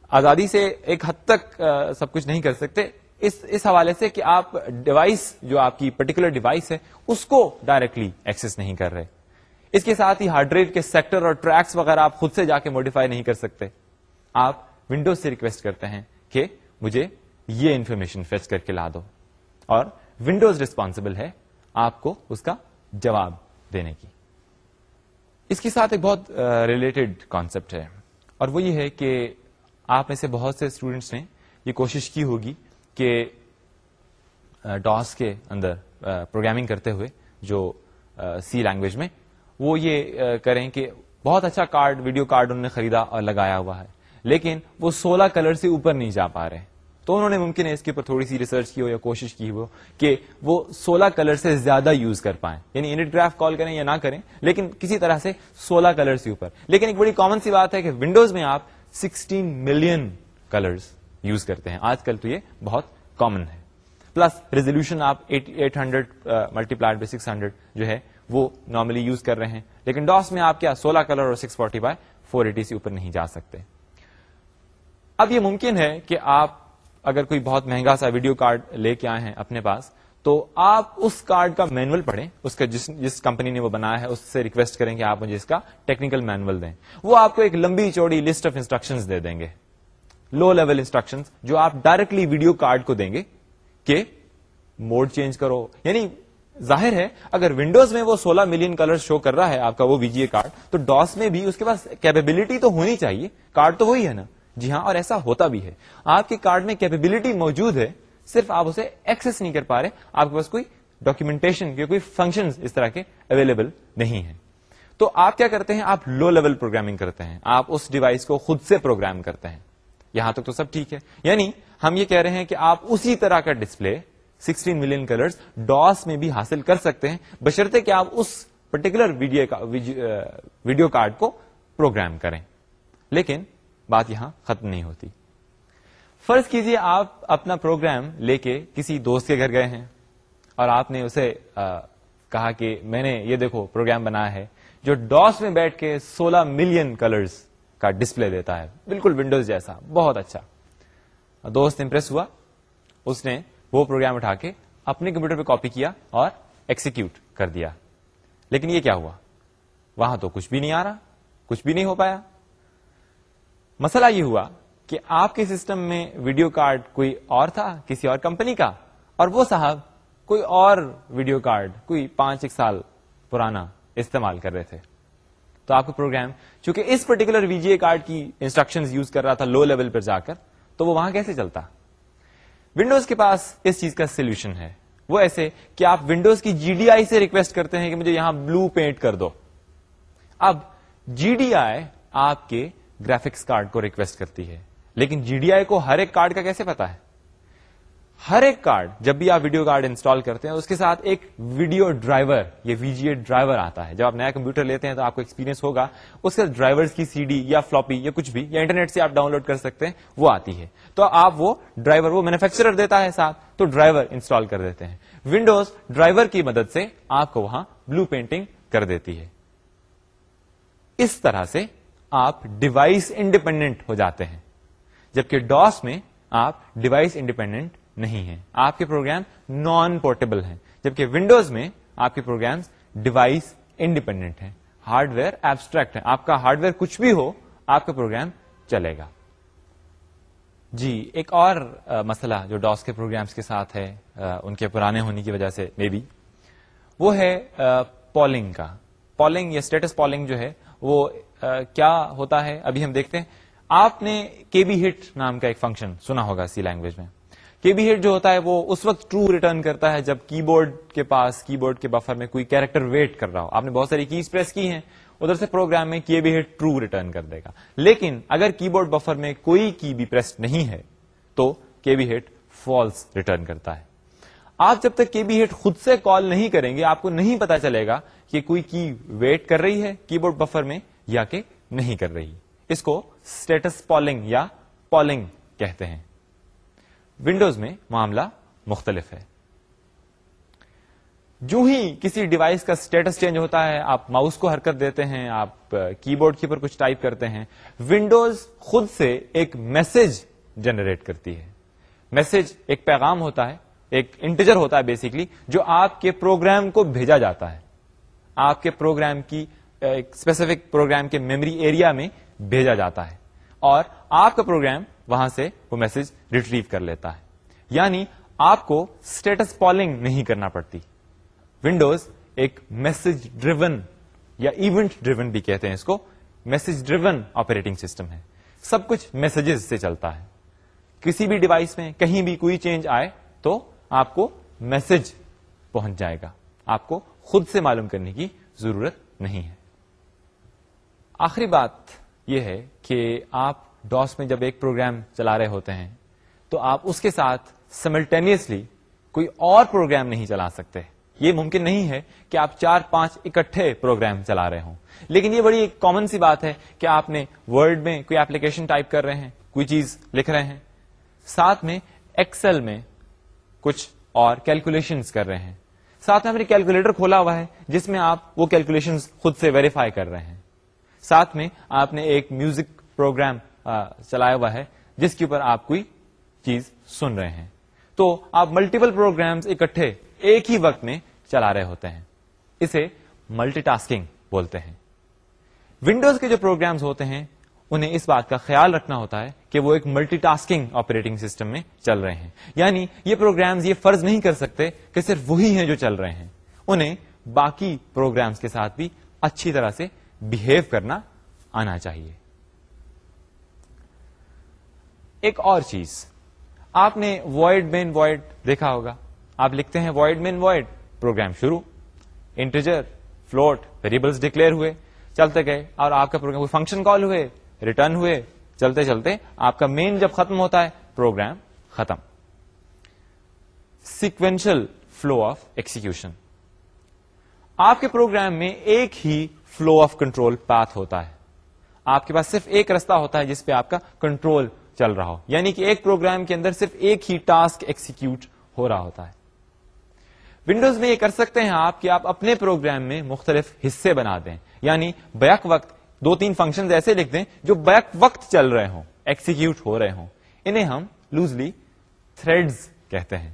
Speaker 1: آزادی سے ایک حد تک سب کچھ نہیں کر سکتے۔ اس اس حوالے سے کہ آپ ڈیوائس جو آپ کی پرٹیکولر ڈیوائس ہے، اس کو ڈائریکٹلی ایکسس نہیں کر رہے۔ اس کے ساتھ ہی ہارڈ ریٹ کے سیکٹر اور ٹریکس وغیرہ آپ خود سے جا کے موڈیفائی نہیں کر سکتے۔ آپ ونڈوز سے ریکویسٹ کرتے ہیں کہ مجھے یہ انفارمیشن فیچ کر کے لا دو۔ اور ونڈوز ریسپانسبل ہے آپ کو اس کا جواب دینے کی۔ اس کے ساتھ ایک بہت ریلیٹڈ کانسیپٹ ہے۔ اور وہ یہ ہے کہ آپ میں سے بہت سے اسٹوڈینٹس نے یہ کوشش کی ہوگی کہ ڈاس کے اندر پروگرامنگ کرتے ہوئے جو سی لینگویج میں، وہ یہ کریں کہ بہت اچھا کارڈ ویڈیو کارڈ انہوں نے خریدا اور لگایا ہوا ہے۔ لیکن وہ سولہ کلر سے اوپر نہیں جا پا رہے۔ تو انہوں نے ممکن ہے اس کے اوپر تھوڑی سی ریسرچ کی ہو یا کوشش کی ہو کہ وہ سولہ کلر سے زیادہ یوز کر پائیں۔ یعنی انٹ گراف کال کریں یا نہ کریں، لیکن کسی طرح سے سولہ کلر سے اوپر۔ لیکن ایک بڑی کامن سی بات ہے کہ ونڈوز میں آپ سکسٹین ملین کلرز یوز کرتے ہیں۔ آج کل تو یہ بہت کامن ہے۔ پلس ریزولوشن آپ eight hundred multiplied by six hundred جو ہے، وہ نارملی یوز کر رہے ہیں۔ لیکن ڈاس میں آپ کیا سولہ کلر اور six forty by four eighty سے اوپر نہیں جا سکتے۔ اب یہ ممکن ہے کہ آپ اگر کوئی بہت مہنگا سا ویڈیو کارڈ لے کے آئے ہیں اپنے پاس، تو آپ اس کارڈ کا مینول پڑھیں، اس کا جس جس کمپنی نے وہ بنایا ہے، اس سے ریکویسٹ کریں کہ آپ مجھے اس کا ٹیکنیکل مینول دیں۔ وہ آپ کو ایک لمبی چوڑی لسٹ آف انسٹرکشن دے دیں گے۔ لو لیول انسٹرکشن جو آپ ڈائریکٹلی ویڈیو کارڈ کو دیں گے کہ موڈ چینج کرو۔ یعنی ظاہر ہے، اگر ونڈوز میں وہ سولہ ملین کلر شو کر رہا ہے آپ کا وہ وی جی اے کارڈ، تو ڈاس میں بھی اس کے پاس کیپبلٹی تو ہونی چاہیے۔ کارڈ تو وہی ہے نا۔ جی ہاں اور ایسا ہوتا بھی ہے۔ آپ کے کارڈ میں کیپبلٹی موجود ہے، صرف آپ اسے ایکسس نہیں کر پا رہے، آپ کے پاس کوئی ڈاکیومنٹیشن کوئی فنکشن اس طرح کے اویلیبل نہیں ہے تو آپ کیا کرتے ہیں؟ آپ لو لیول پروگرامنگ کرتے ہیں۔ آپ اس ڈیوائس کو خود سے پروگرام کرتے ہیں۔ یہاں تک تو سب ٹھیک ہے۔ یعنی ہم یہ کہہ رہے ہیں کہ آپ اسی طرح کا display sixteen million colour DOS میں بھی حاصل کر سکتے ہیں، بشرطے کہ آپ اس پرٹیکولر ویڈیو کارڈ کو پروگرام کریں۔ لیکن بات یہاں ختم نہیں ہوتی۔ فرض کیجیے آپ اپنا پروگرام لے کے کسی دوست کے گھر گئے ہیں اور آپ نے اسے کہا کہ میں نے یہ دیکھو پروگرام بنایا ہے، جو ڈاس میں بیٹھ کے سولہ ملین کلرز کا ڈسپلے دیتا ہے۔ بالکل ونڈوز جیسا، بہت اچھا۔ دوست امپریس ہوا، اس نے وہ پروگرام اٹھا کے اپنے کمپیوٹر پہ کاپی کیا اور ایکسیکیوٹ کر دیا۔ لیکن یہ کیا ہوا؟ وہاں تو کچھ بھی نہیں آ رہا، کچھ بھی نہیں ہو پایا۔ مسئلہ یہ ہوا کہ آپ کے سسٹم میں ویڈیو کارڈ کوئی اور تھا، کسی اور کمپنی کا؟ اور وہ صاحب کوئی اور ویڈیو کارڈ، کوئی پانچ ایک سال پرانا استعمال کر رہے تھے۔ تو آپ کا پروگرام، چونکہ اس particular V G A card کی انسٹرکشن یوز کر رہا تھا لو لیول پر جا کر، تو وہ وہاں کیسے چلتا؟ ونڈوز کے پاس اس چیز کا سولوشن ہے۔ وہ ایسے کہ آپ ونڈوز کی جی ڈی آئی سے ریکویسٹ کرتے ہیں کہ مجھے یہاں بلو پینٹ کر دو۔ اب جی ڈی آئی آپ کے گرافکس کارڈ کو ریکویسٹ کرتی ہے۔ لیکن جی ڈی آئی کو ہر ایک کارڈ کا کیسے پتا ہے؟ ہر ایک کارڈ، جب بھی آپ ویڈیو کارڈ انسٹال کرتے ہیں، اس کے ساتھ ایک ویڈیو ڈرائیور، یہ وی جی اے ڈرائیور آتا ہے۔ جب آپ نیا کمپیوٹر لیتے ہیں تو آپ کو ایکسپیرینس ہوگا۔ اس کے ڈرائیور کی سی ڈی یا فلوپی یا کچھ بھی، یا انٹرنیٹ سے آپ ڈاؤن لوڈ کر سکتے ہیں، وہ آتی ہے۔ تو آپ وہ ڈرائیور، وہ مینوفیکچرر دیتا ہے ساتھ، تو ڈرائیور انسٹال کر دیتے ہیں۔ ونڈوز ڈرائیور کی مدد سے آپ کو وہاں بلو پینٹنگ کر دیتی ہے۔ اس طرح سے آپ ڈیوائس انڈیپینڈنٹ ہو جاتے ہیں۔ جبکہ ڈاس میں آپ ڈیوائس انڈیپینڈنٹ نہیں ہیں۔ آپ کے پروگرام نان پورٹیبل ہیں۔ جبکہ ونڈوز میں آپ کے پروگرام ڈیوائس انڈیپینڈنٹ ہیں۔ ہارڈ ویئر ایبسٹریکٹ ہے آپ کا ہارڈ ویئر کچھ بھی ہو، آپ کا پروگرام چلے گا۔ جی ایک اور مسئلہ جو ڈاس کے پروگرامز کے ساتھ ہے ان کے پرانے ہونے کی وجہ سے مے بی وہ ہے پولنگ کا۔ پولنگ یا اسٹیٹس پولنگ جو ہے، وہ کیا ہوتا ہے؟ ابھی ہم دیکھتے ہیں۔ آپ نے کے بی ہٹ نام کا ایک فنکشن سنا ہوگا سی لینگویج میں۔ کے بی ہٹ جو ہوتا ہے، وہ اس وقت ٹرو ریٹرن کرتا ہے جب کی بورڈ کے پاس کی بورڈ کے بفر میں کوئی کیریکٹر ویٹ کر رہا ہو۔ آپ نے بہت ساری کیز پریس کی ہیں، ادھر سے پروگرام میں کی بھی ہٹ ٹرو ریٹرن کر دے گا۔ لیکن اگر کی بورڈ بفر میں کوئی کی بھی پریس نہیں ہے، تو کے بی ہٹ فالس ریٹرن کرتا ہے۔ آپ جب تک کے بی ہٹ خود سے کال نہیں کریں گے، آپ کو نہیں پتا چلے گا کہ کوئی کی ویٹ کر رہی ہے کی بورڈ بفر میں۔ یا کہ نہیں کر رہی۔ اس کو اسٹیٹس پالنگ یا پالنگ کہتے ہیں۔ ونڈوز میں معاملہ مختلف ہے۔ جو ہی کسی ڈیوائس کا اسٹیٹس چینج ہوتا ہے، آپ ماؤس کو حرکت دیتے ہیں، آپ کی بورڈ کے اوپر کچھ ٹائپ کرتے ہیں ونڈوز خود سے ایک میسج جنریٹ کرتی ہے۔ میسج ایک پیغام ہوتا ہے، ایک انٹیجر ہوتا ہے بیسکلی جو آپ کے پروگرام کو بھیجا جاتا ہے۔ آپ کے پروگرام کی اسپیسیفک پروگرام کے میموری ایریا میں بھیجا جاتا ہے اور آپ کا پروگرام وہاں سے وہ میسج ریٹریو کر لیتا ہے۔ یعنی آپ کو اسٹیٹس پالنگ نہیں کرنا پڑتی۔ ونڈوز ایک میسج ڈریون یا ایونٹ ڈریون بھی کہتے ہیں اس کو۔ میسج ڈریون آپریٹنگ سسٹم ہے۔ سب کچھ میسجز سے چلتا ہے۔ کسی بھی ڈیوائس میں کہیں بھی کوئی چینج آئے تو آپ کو میسج پہنچ جائے گا۔ آپ کو خود سے معلوم کرنے کی ضرورت نہیں ہے۔ آخری بات یہ ہے کہ آپ ڈاس میں جب ایک پروگرام چلا رہے ہوتے ہیں، تو آپ اس کے ساتھ سملٹینیسلی کوئی اور پروگرام نہیں چلا سکتے۔ یہ ممکن نہیں ہے کہ آپ چار پانچ اکٹھے پروگرام چلا رہے ہوں۔ لیکن یہ بڑی ایک کامن سی بات ہے کہ آپ نے ورڈ میں کوئی ایپلیکیشن ٹائپ کر رہے ہیں، کوئی چیز لکھ رہے ہیں۔ ساتھ میں ایکسل میں کچھ اور کیلکولیشن کر رہے ہیں۔ ساتھ میں آپ نے کیلکولیٹر کھولا ہوا ہے، جس میں آپ وہ کیلکولیشن خود سے ویریفائی کر رہے ہیں۔ ساتھ میں آپ نے ایک میوزک پروگرام چلایا ہوا ہے، جس کے اوپر آپ کوئی چیز سن رہے ہیں۔ تو آپ ملٹیپل پروگرامز اکٹھے ایک ہی وقت میں چلا رہے ہوتے ہیں۔ اسے ملٹی ٹاسکنگ بولتے ہیں۔ ونڈوز کے جو پروگرامز ہوتے ہیں، انہیں اس بات کا خیال رکھنا ہوتا ہے کہ وہ ایک ملٹی ٹاسکنگ آپریٹنگ سسٹم میں چل رہے ہیں۔ یعنی یہ پروگرامز یہ فرض نہیں کر سکتے کہ صرف وہی ہیں جو چل رہے ہیں۔ انہیں باقی پروگرامز کے ساتھ بھی اچھی طرح سے بہیو کرنا آنا چاہیے۔ ایک اور چیز، آپ نے وائڈ مین وائڈ دیکھا ہوگا۔ آپ لکھتے ہیں وائڈ مین وائڈ پروگرام شروع، انٹیجر، فلوٹ ویریبلس ڈکلیئر ہوئے، چلتے گئے، اور آپ کا پروگرام فنکشن کال ہوئے ریٹرن ہوئے، چلتے چلتے آپ کا مین جب ختم ہوتا ہے، پروگرام ختم۔ سیکوینشل فلو آف ایکسیکیوشن آپ کے پروگرام میں ایک ہی فلو آف کنٹرول پاتھ ہوتا ہے۔ آپ کے پاس صرف ایک رستہ ہوتا ہے جس پہ آپ کا کنٹرول چل رہا ہو۔ یعنی کہ ایک پروگرام کے اندر صرف ایک ہی ٹاسک ایکسیکیوٹ ہو رہا ہوتا ہے۔ ونڈوز میں یہ کر سکتے ہیں آپ کہ آپ اپنے پروگرام میں مختلف حصے بنا دیں۔ یعنی بیک وقت دو تین فنکشن ایسے لکھ دیں جو بیک وقت چل رہے ہوں ایکسیکیوٹ ہو رہے ہوں۔ انہیں ہم لوزلی تھریڈز کہتے ہیں۔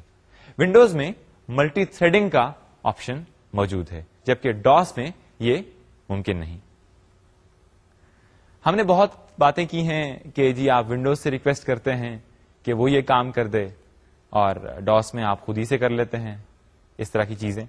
Speaker 1: ونڈوز میں ملٹی تھریڈنگ کا آپشن موجود ہے، جبکہ ڈاس میں یہ ممکن نہیں۔ ہم نے بہت باتیں کی ہیں کہ جی آپ ونڈوز سے ریکویسٹ کرتے ہیں کہ وہ یہ کام کر دے اور ڈاس میں آپ خود ہی سے کر لیتے ہیں، اس طرح کی چیزیں۔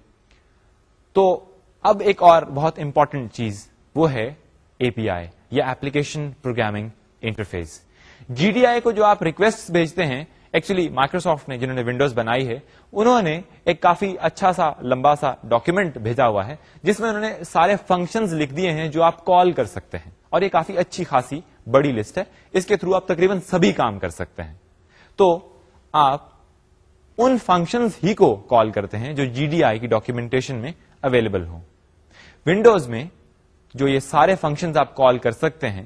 Speaker 1: تو اب ایک اور بہت امپورٹنٹ چیز وہ ہے اے پی آئی یا application programming interface G D I کو جو آپ ریکویسٹ بھیجتے ہیں ایکچولی مائکروسافٹ نے جنہوں نے ونڈوز بنائی ہے، انہوں نے ایک کافی اچھا سا لمبا سا ڈاکیومنٹ بھیجا ہوا ہے، جس میں انہوں نے سارے فنکشنز لکھ دیے ہیں جو آپ کال کر سکتے ہیں، اور یہ کافی اچھی خاصی بڑی لسٹ ہے، اس کے تھرو آپ تقریباً سبھی کام کر سکتے ہیں۔ تو آپ ان فنکشنز ہی کو کال کرتے ہیں جو جی ڈی آئی کی ڈاکیومنٹیشن میں اویلیبل ہوں۔ ونڈوز میں جو یہ سارے فنکشن آپ کال کر سکتے ہیں،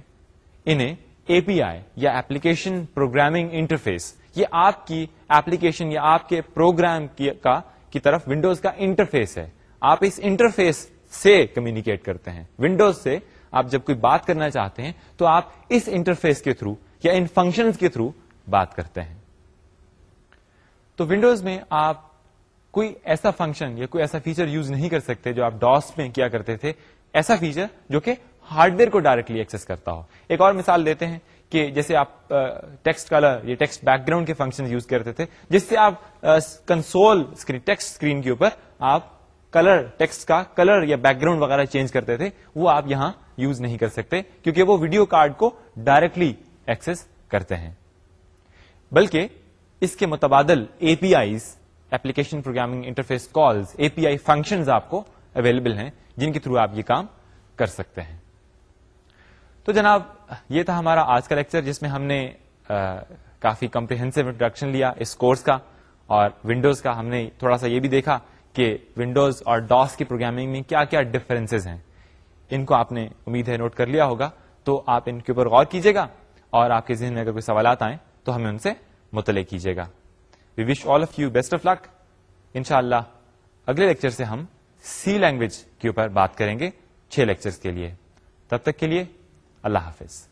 Speaker 1: انہیں اے پی آئی یا ایپلیکیشن پروگرامنگ انٹرفیس یہ آپ کی ایپلیکیشن یا آپ کے پروگرام کا، کی طرف ونڈوز کا انٹرفیس ہے۔ آپ اس انٹرفیس سے کمیونیکیٹ کرتے ہیں۔ ونڈوز سے آپ جب کوئی بات کرنا چاہتے ہیں تو آپ اس انٹرفیس کے تھرو یا ان فنکشن کے تھرو بات کرتے ہیں۔ تو ونڈوز میں آپ کوئی ایسا فنکشن یا کوئی ایسا فیچر یوز نہیں کر سکتے جو آپ ڈاس میں کیا کرتے تھے۔ ایسا فیچر جو کہ ہارڈ ویئر کو ڈائریکٹلی ایکسس کرتا ہو۔ ایک اور مثال دیتے ہیں۔ کہ جیسے آپ ٹیکسٹ کلر یا ٹیکسٹ بیک گراؤنڈ کے فنکشن یوز کرتے تھے، جس سے آپ کنسول ٹیکسٹ اسکرین کے اوپر آپ کلر ٹیکسٹ کا کلر یا بیک گراؤنڈ وغیرہ چینج کرتے تھے، وہ آپ یہاں یوز نہیں کر سکتے، کیونکہ وہ ویڈیو کارڈ کو ڈائریکٹلی ایکسس کرتے ہیں۔ بلکہ اس کے متبادل A P Is application programming interface calls A P I function آپ کو اویلیبل ہیں، جن کے تھرو آپ یہ کام کر سکتے ہیں۔ تو جناب، یہ تھا ہمارا آج کا لیکچر جس میں ہم نے کافی کمپریہنسو انٹروڈکشن لیا اس کورس کا اور ونڈوز کا ہم نے تھوڑا سا یہ بھی دیکھا کہ ونڈوز اور ڈاس کی پروگرامنگ میں کیا کیا ڈفرینسز ہیں۔ ان کو آپ نے امید ہے نوٹ کر لیا ہوگا۔ تو آپ ان کے اوپر غور کیجیے گا اور آپ کے ذہن میں اگر کوئی سوالات آئیں تو ہمیں ان سے مطلع کیجیے گا۔ We wish all of you best of luck ان شاء اللہ اگلے لیکچر سے ہم سی لینگویج کے اوپر بات کریں گے، چھ لیکچرز کے لیے۔ تب تک کے لیے اللہ حافظ